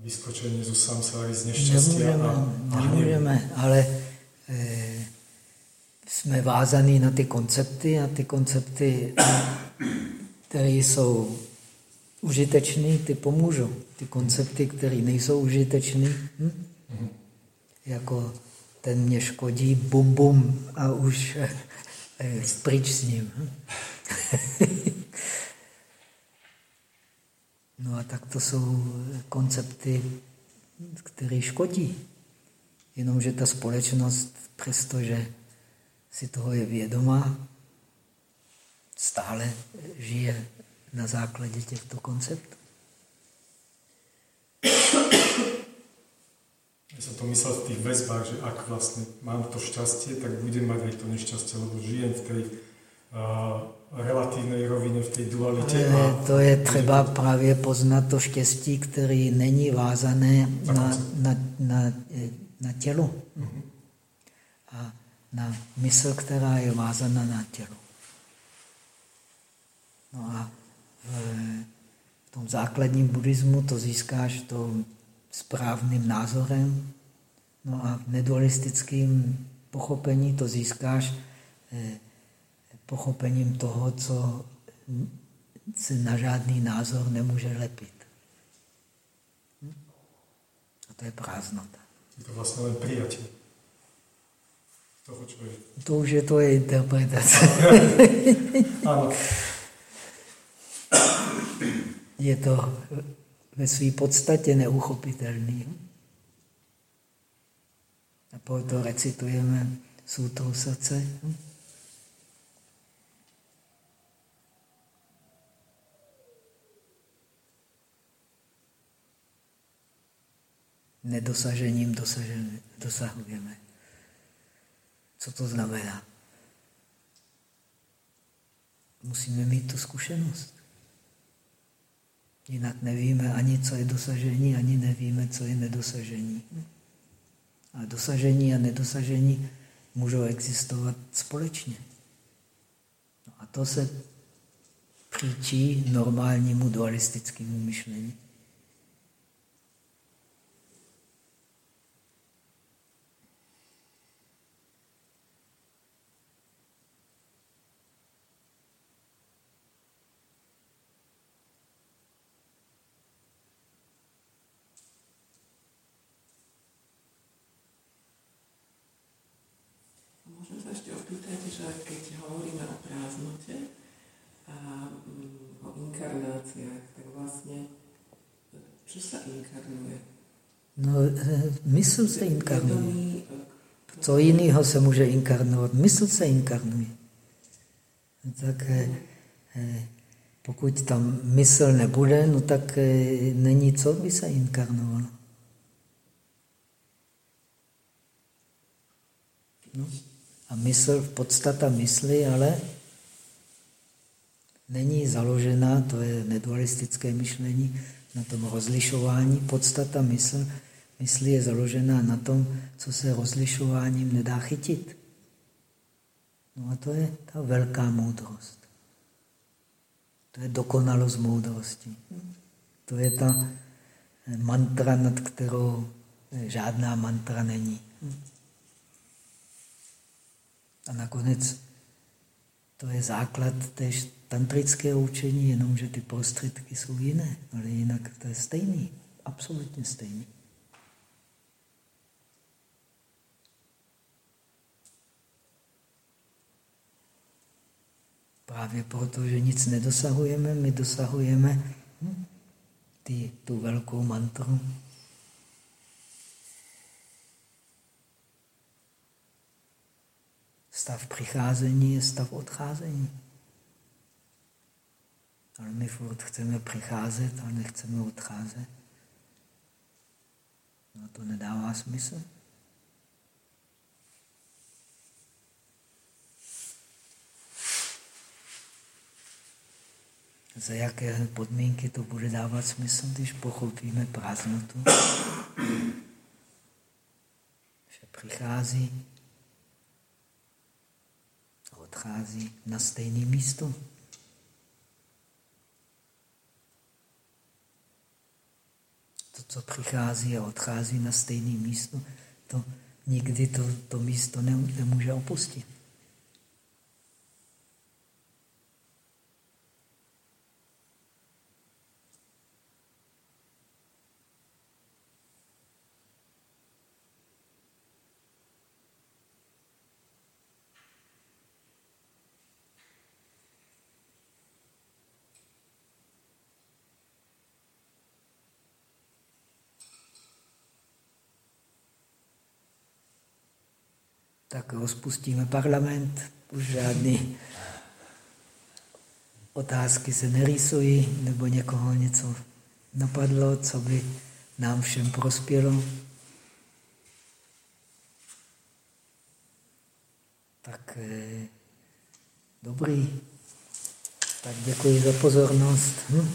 vyskočenie zo samsáry z nešťastia nemůžeme, a, a nemůžeme, ale e, jsme vázaní na ty koncepty a ty koncepty, které jsou užitečné, ty pomůžou. Ty koncepty, které nejsou užitečné, hm? jako ten mě škodí, bum bum a už e, pryč s ním. [LAUGHS] No a tak to jsou koncepty, které škodí. Jenomže ta společnost, přestože si toho je vědomá, stále žije na základě těchto konceptů. Ja som to myslel v tých väzbách, že ak vlastne mám to šťastie, tak budem mať aj to nešťastie, lebo žijem v tej uh, relativní rovině v té dualitě. A... To je třeba právě poznat to štěstí, který není vázané na, na, na, na tělo. Mhm. A na mysl, která je vázaná na tělo. No a v tom základním buddhismu to získáš to správným názorem. No a v nedualistickém pochopení to získáš eh, pochopením toho, co se na žádný názor nemůže lepit. Hm? A to je prázdnota. Je to vlastně jen přijatí toho, čo je. To už je tvoje interpretace. [LAUGHS] ano. je to ve své podstatě neuchopitelný. A proto recitujeme sutru srdce. Nedosažením dosažen, dosahujeme. Co to znamená? Musíme mít tu zkušenost. Jinak nevíme ani, co je dosažení, ani nevíme, co je nedosažení. A dosažení a nedosažení můžou existovat společně. No a to se příčí normálnímu dualistickému myšlení. Že keď hovoríme o prázdnote a mm, o inkarnáciách, tak vlastne čo sa inkarnuje? No, e, mysl se inkarnuje. Co jiného se může inkarnovat? Mysl se inkarnuje. Tak e, e, pokud tam mysl nebude, no tak není co by se inkarnovalo. No. A mysl, podstata mysli, ale není založená, to je nedualistické myšlení, na tom rozlišování. Podstata mysl, mysli je založená na tom, co se rozlišováním nedá chytit. No a to je ta velká moudrost. To je dokonalost moudrosti. To je ta mantra, nad kterou žádná mantra není. A nakonec to je základ též tantrického učení, jenomže ty prostředky jsou jiné, ale jinak to je stejný, absolutně stejný. Právě proto, že nic nedosahujeme, my dosahujeme hm, ty, tu velkou mantru. Stav přicházení je stav odcházení. Ale my furt chceme přicházet, ale nechceme odcházet. No to nedává smysl. za jaké podmínky to bude dávat smysl, když pochopíme prázdnotu, že přichází a odchází na stejné místo. To, co přichází a odchází na stejné místo, to nikdy to, to místo nemůže opustit. tak rozpustíme parlament, už žádný otázky se nerýsují, nebo někoho něco napadlo, co by nám všem prospělo. Tak eh, dobrý. Tak děkuji za pozornost. Hm?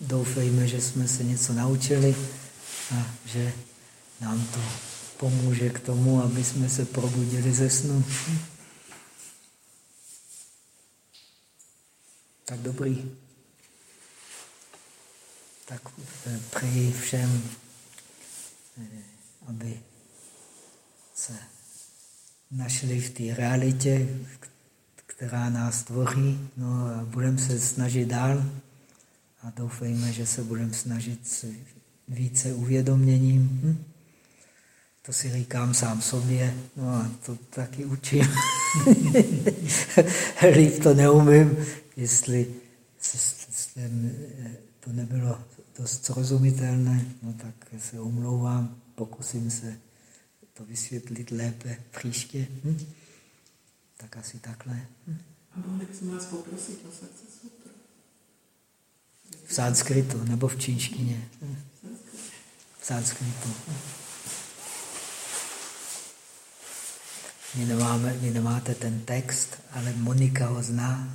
Doufejme, že jsme se něco naučili a že nám to pomůže k tomu, aby jsme se probudili ze snu. Tak dobrý. Tak přeji všem, eh, aby se našli v té realitě, která nás tvoří. No a budeme se snažit dál a doufejme, že se budeme snažit více uvědoměním. Hm? To si říkám sám sobě, no a to taky učím. [LAUGHS] Líp to neumím, jestli to nebylo dost srozumitelné, no tak se omlouvám, pokusím se to vysvětlit lépe příště. Hm? Tak asi takhle. Hm? A mohli bychom vás poprosit o srdce sutra? V sanskritu nebo v čínštině. Hm? V sanskritu. My nemáme, vy nemáte ten text, ale Monika ho zná.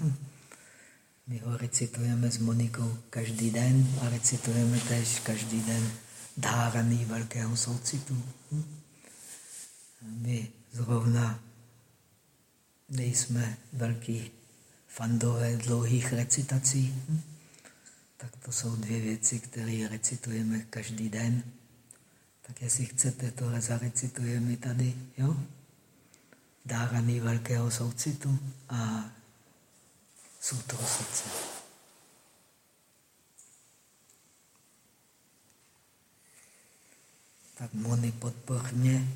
My ho recitujeme s Monikou každý den a recitujeme tež každý den dáraný velkého soucitu. My zrovna nejsme velký fandové dlouhých recitací, tak to jsou dvě věci, které recitujeme každý den. Tak jestli chcete, tohle zarecitujeme tady, jo? Dáraný velkého soucitu a sutru srdce. Tak Moni, podpor mě.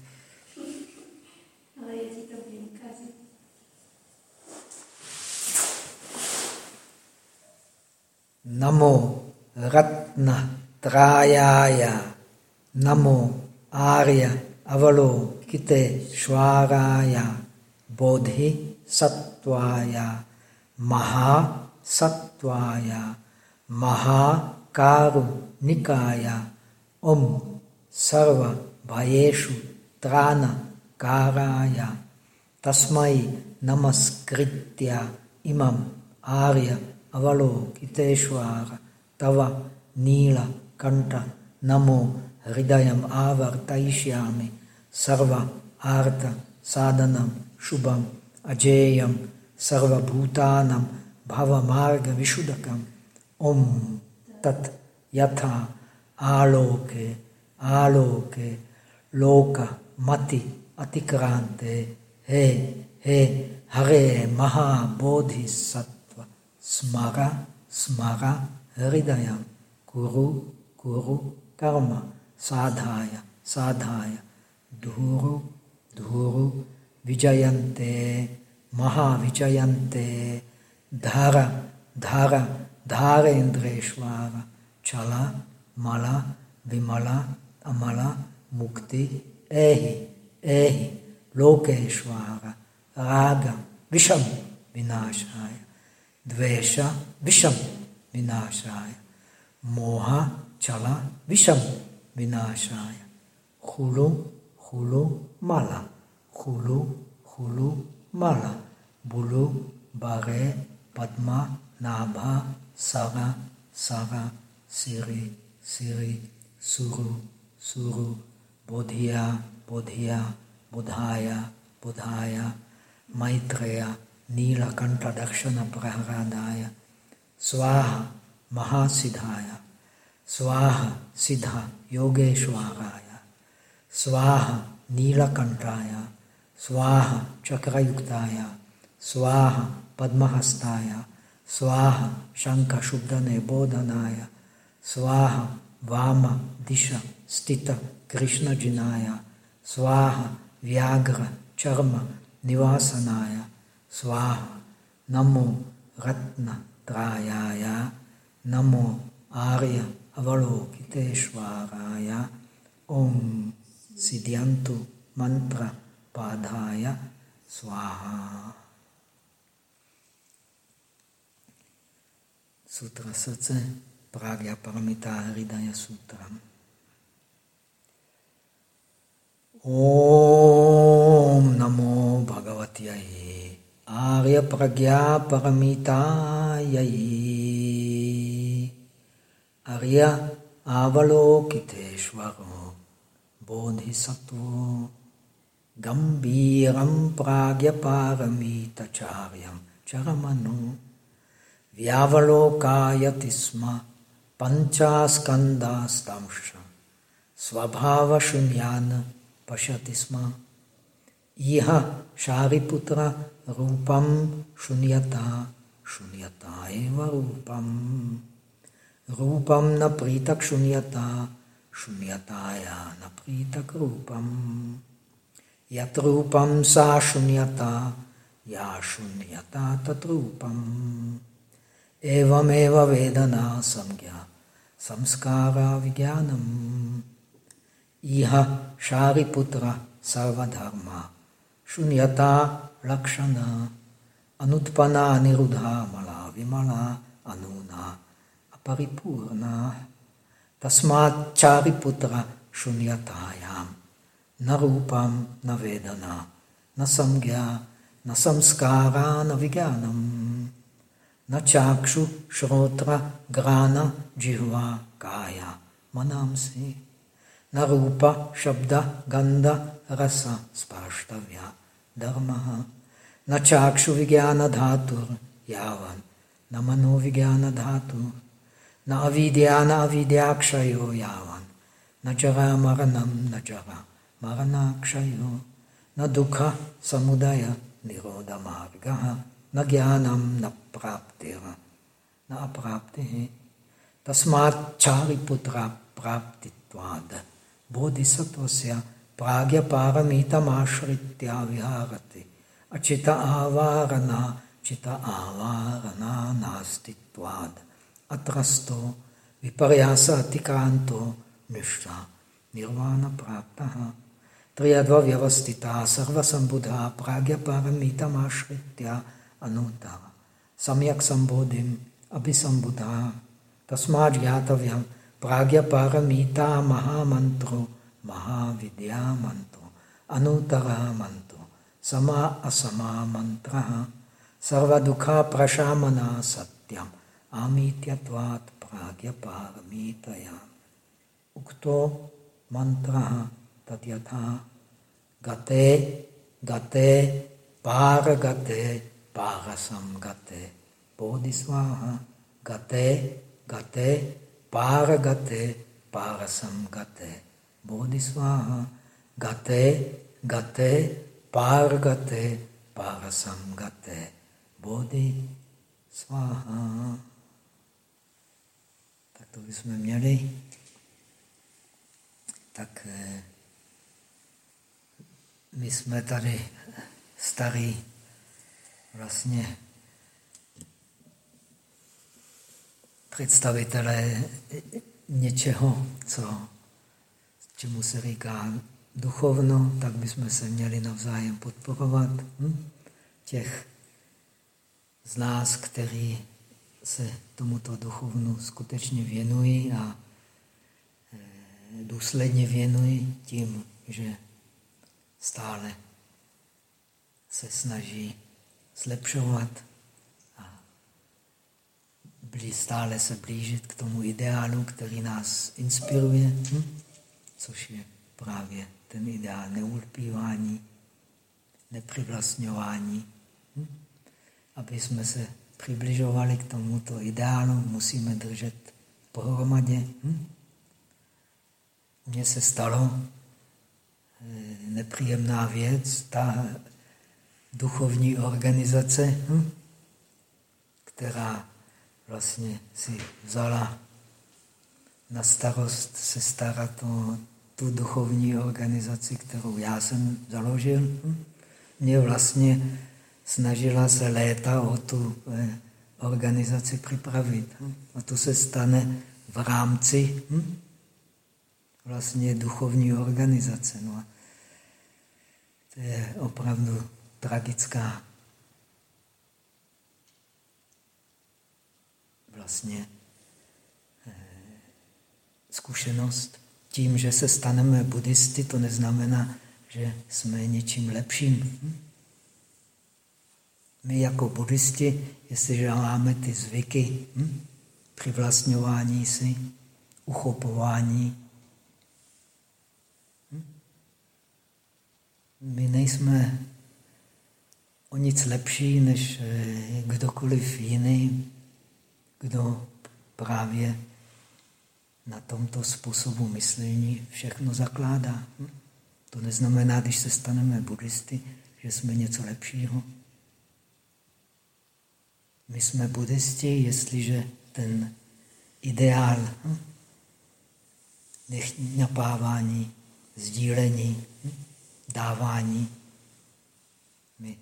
Ale je ti to. Namo Ratna Trayaya Namo Arya Avalo Kite Shwaraya Bodhi Sattvaya Maha Sattvaya Maha Karu Nikaya Om Sarva Bhayeshu Trana Karaya Tasmai Namaskritya Imam Arya Avalokiteshvara Tava Nila Kanta Namo Hridayam Avartaishyami Sarva Arta Sadhanam Shubham अजेय सर्वभूतानम भवमार्ग विशुदक ओम तत् यथा आलोके, आलोक लोक मति अतिक्रांते हे हे, हरे महाबोधि सत्व स्मर स्मर हृदय। कुरु कुरु कर्म, साधाय साधाय। धूरु धूरु विजयन्ते, महाविजयन्ते, धार धार धारेन्द्रेश्वर छल मल, विमल, अमल, मुक्ति, एहि एहि लोकेश्वर राग, विषम, विनाशाय, द्वेष, विषम, विनाशाय, मोह, चल, विषम, विनाशाय, हुलु हुलु, माला। खुलू खुलू, माला। बुलू, बागे, पद्मा, नाभा, सागा सागा, सिरी सिरी, सुरु सुरु। बोधिया बोधिया, बुधाय बुधाय। मैत्रेय, नीलकंठ दक्षिण प्रहरादाय। स्वाह महासिधाय स्वाह, सिद्ध, योगेश्वराय। स्वाहा, नीलकंठाय। स्वाहा चक्रयुक्ताय स्वाहा पद्महस्ताय स्वाहा शंख शुद्धने बोधनाय स्वाहा वाम दिशा स्थित कृष्ण जिनाय स्वाहा व्याघ्र चर्म निवासनाय स्वाहा नमो रत्न त्रायाय नमो आर्य अवलोकितेश्वराय ओम सिद्ध्यंतु मंत्र पाधाय स्वाहा सूत्र srdce Pragya Paramita Hridaya Sutram. Om Namo Bhagavatyai Arya Pragya Paramitayai Arya Avalokiteshvaro Bodhisattva Gambiram Pragyaparamitacharyam Charamanu. Vyavalokayatisma Panchaskandastamsha Svabhava Shunyana Pashatisma. Iha Shariputra Rupam Shunyata Shunyata Eva Rupam. Rupam Napritak Shunyata na Napritak Rupam. न प्रीतक् रूपं यत् रूपं सा शून्यता, या शून्यता तत् रूपम्। एवमेव वेदना संज्ञा, संस्कारा विज्ञानम्। इह शारिपुत्र सर्वधर्म, शून्यता लक्षण अनुत्पन्ना निरुधा मला विमला अनूना अपरिपूर्णा। तस्माच्चारिपुत्र शून्यतायां na rupam, na vedana, na samgya, na samskára, na vigyanam, na čákšu, šrotra, grána, džihva, kája, manamsi, na rupa, šabda, ganda, rasa, spáštavya, dharmaha, na čákšu vigyana dhátur, jávan, na mano vigyana dhátur, na avidyana avidyakshayo jávan, na jara maranam, na jara. जरा मरणाक्षयो न दुख समुदय निरोध मार्ग न ज्ञानम न प्राप्तिर न अप्राप्ति तस्माच्चारिपुत्र प्राप्तित्वाद बोधिसत्वस्य प्राज्ञपारमितमाश्रित्य विहारते अचित आवारणा चित आवारणा नास्तित्वाद अत्रस्तो विपर्यास अतिक्रांतो मिश्रा निर्वाण प्राप्तः Triadva vyavastita sarva sambudha pragya paramita mashritya anuttara samyak sambodhim abhisambudha tasmad jnatavyam pragya paramita mahamantro mahavidya mantro anuttara mantro sama asama mantra sarva dukha prashamana satyam amityatvat pragya paramitaya ukto mantra तत् गते गते पार गते पारसम पारसं गते बोधिस्वाहा, गते गते पार गते पारसम गते बोधिस्वाहा, गते गते पार गते पारसम गते बोधि स्वाहा Tak to byśmy mieli. Tak. My jsme tady starý vlastně představitelé něčeho, co, čemu se říká duchovno, tak bychom se měli navzájem podporovat. Hm? Těch z nás, kteří se tomuto duchovnu skutečně věnují a eh, důsledně věnují tím, že stále se snaží zlepšovat a stále se blížit k tomu ideálu, který nás inspiruje, hm? což je právě ten ideál neulpívání, neprivlastňování. Hm? Aby jsme se přibližovali k tomuto ideálu, musíme držet pohromadě. Hm? Mně se stalo nepříjemná věc, ta duchovní organizace, hm? která vlastně si vzala na starost se starat o tu duchovní organizaci, kterou já jsem založil. Hm? Mě vlastně snažila se léta o tu eh, organizaci připravit. Hm? A to se stane v rámci hm? vlastně duchovní organizace. No a to je opravdu tragická vlastně eh, zkušenost. Tím, že se staneme buddhisty, to neznamená, že jsme něčím lepším. My jako buddhisti, jestliže máme ty zvyky, hm? přivlastňování si, uchopování, my nejsme o nic lepší než eh, kdokoliv jiný, kdo právě na tomto způsobu myšlení všechno zakládá. Hm? To neznamená, když se staneme buddhisty, že jsme něco lepšího. My jsme buddhisti, jestliže ten ideál hm? napávání, sdílení, hm? Dávání, my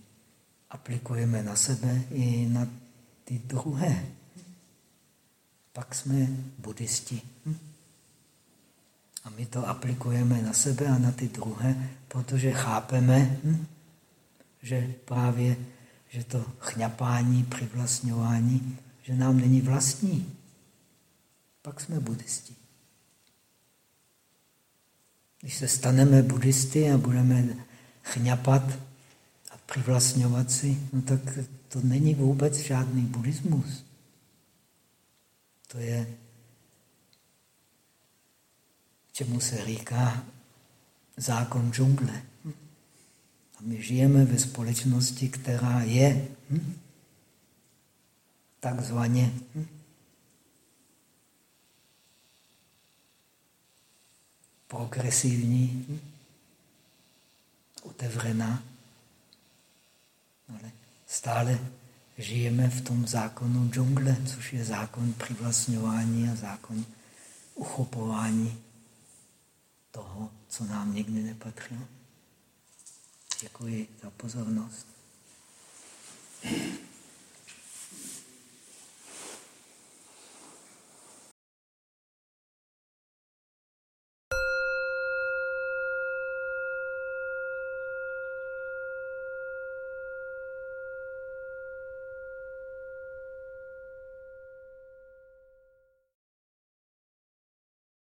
aplikujeme na sebe i na ty druhé. Pak jsme buddhisti. Hm? A my to aplikujeme na sebe a na ty druhé, protože chápeme, hm? že právě že to chňapání, přivlastňování, že nám není vlastní. Pak jsme buddhisti. Když se staneme buddhisty a budeme chňapat a přivlastňovat si, no tak to není vůbec žádný buddhismus. To je, čemu se říká zákon džungle. A my žijeme ve společnosti, která je hm, takzvaně hm, progresivní, hm, otevřená, ale stále žijeme v tom zákonu džungle, což je zákon přivlastňování a zákon uchopování toho, co nám nikdy nepatřilo. Děkuji za pozornost.